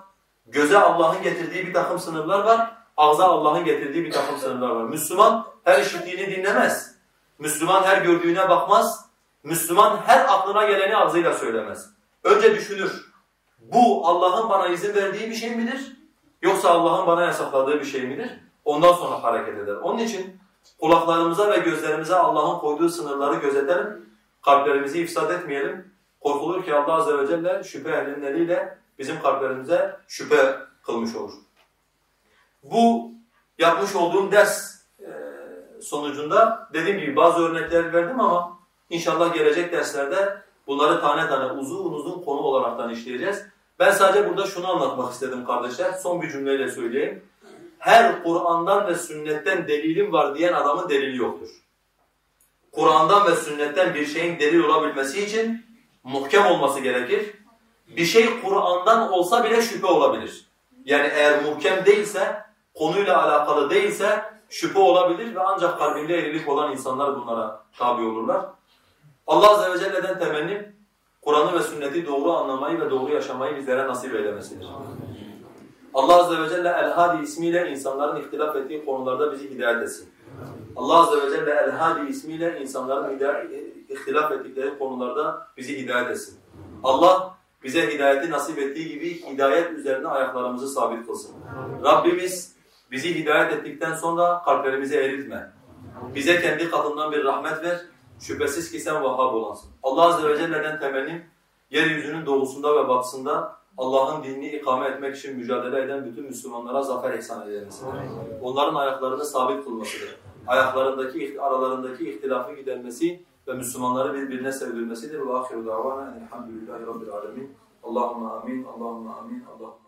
göze Allah'ın getirdiği bir takım sınırlar var, ağza Allah'ın getirdiği bir takım sınırlar var. Müslüman her işittiğini dinlemez. Müslüman her gördüğüne bakmaz. Müslüman her aklına geleni ağzıyla söylemez. Önce düşünür. Bu Allah'ın bana izin verdiği bir şey midir? Yoksa Allah'ın bana yasakladığı bir şey midir? Ondan sonra hareket eder. Onun için kulaklarımıza ve gözlerimize Allah'ın koyduğu sınırları gözetelim. Kalplerimizi ifsad etmeyelim. Korkulur ki Allah Azze ve Celle şüphe ehlinin bizim kalplerimize şüphe kılmış olur. Bu yapmış olduğum ders e, sonucunda dediğim gibi bazı örnekler verdim ama inşallah gelecek derslerde bunları tane tane uzun uzun konu olaraktan işleyeceğiz. Ben sadece burada şunu anlatmak istedim kardeşler. Son bir cümleyle söyleyeyim. Her Kur'an'dan ve sünnetten delilim var diyen adamın delili yoktur. Kur'an'dan ve sünnetten bir şeyin delil olabilmesi için muhkem olması gerekir. Bir şey Kur'an'dan olsa bile şüphe olabilir. Yani eğer muhkem değilse, konuyla alakalı değilse şüphe olabilir ve ancak kalbinde eğrilik olan insanlar bunlara tabi olurlar. Allah Azze ve Celle'den temennim Kur'an'ı ve sünneti doğru anlamayı ve doğru yaşamayı bizlere nasip eylemesidir. Allah Azze ve Celle El-Hadi ismiyle insanların ihtilaf ettiği konularda bizi hidayet etsin. Allah Azze ve Celle El-Hadi ismiyle insanların ihtilaf ettikleri konularda bizi hidayet etsin. Allah bize hidayeti nasip ettiği gibi hidayet üzerine ayaklarımızı sabit kılsın. Rabbimiz bizi hidayet ettikten sonra kalplerimizi eritme. Bize kendi katından bir rahmet ver. Şüphesiz ki sen Vahhab olansın. Allah Azze ve Celle'den temennim yeryüzünün doğusunda ve batısında Allah'ın dinini ikame etmek için mücadele eden bütün Müslümanlara zafer ihsan edilmesidir. Onların ayaklarını sabit kılmasıdır. Ayaklarındaki, aralarındaki ihtilafı gidermesi ve Müslümanları birbirine sevdirmesidir. Ve ahiru davana elhamdülillahi rabbil alemin. Allahümme amin, Allahümme amin, Allahümme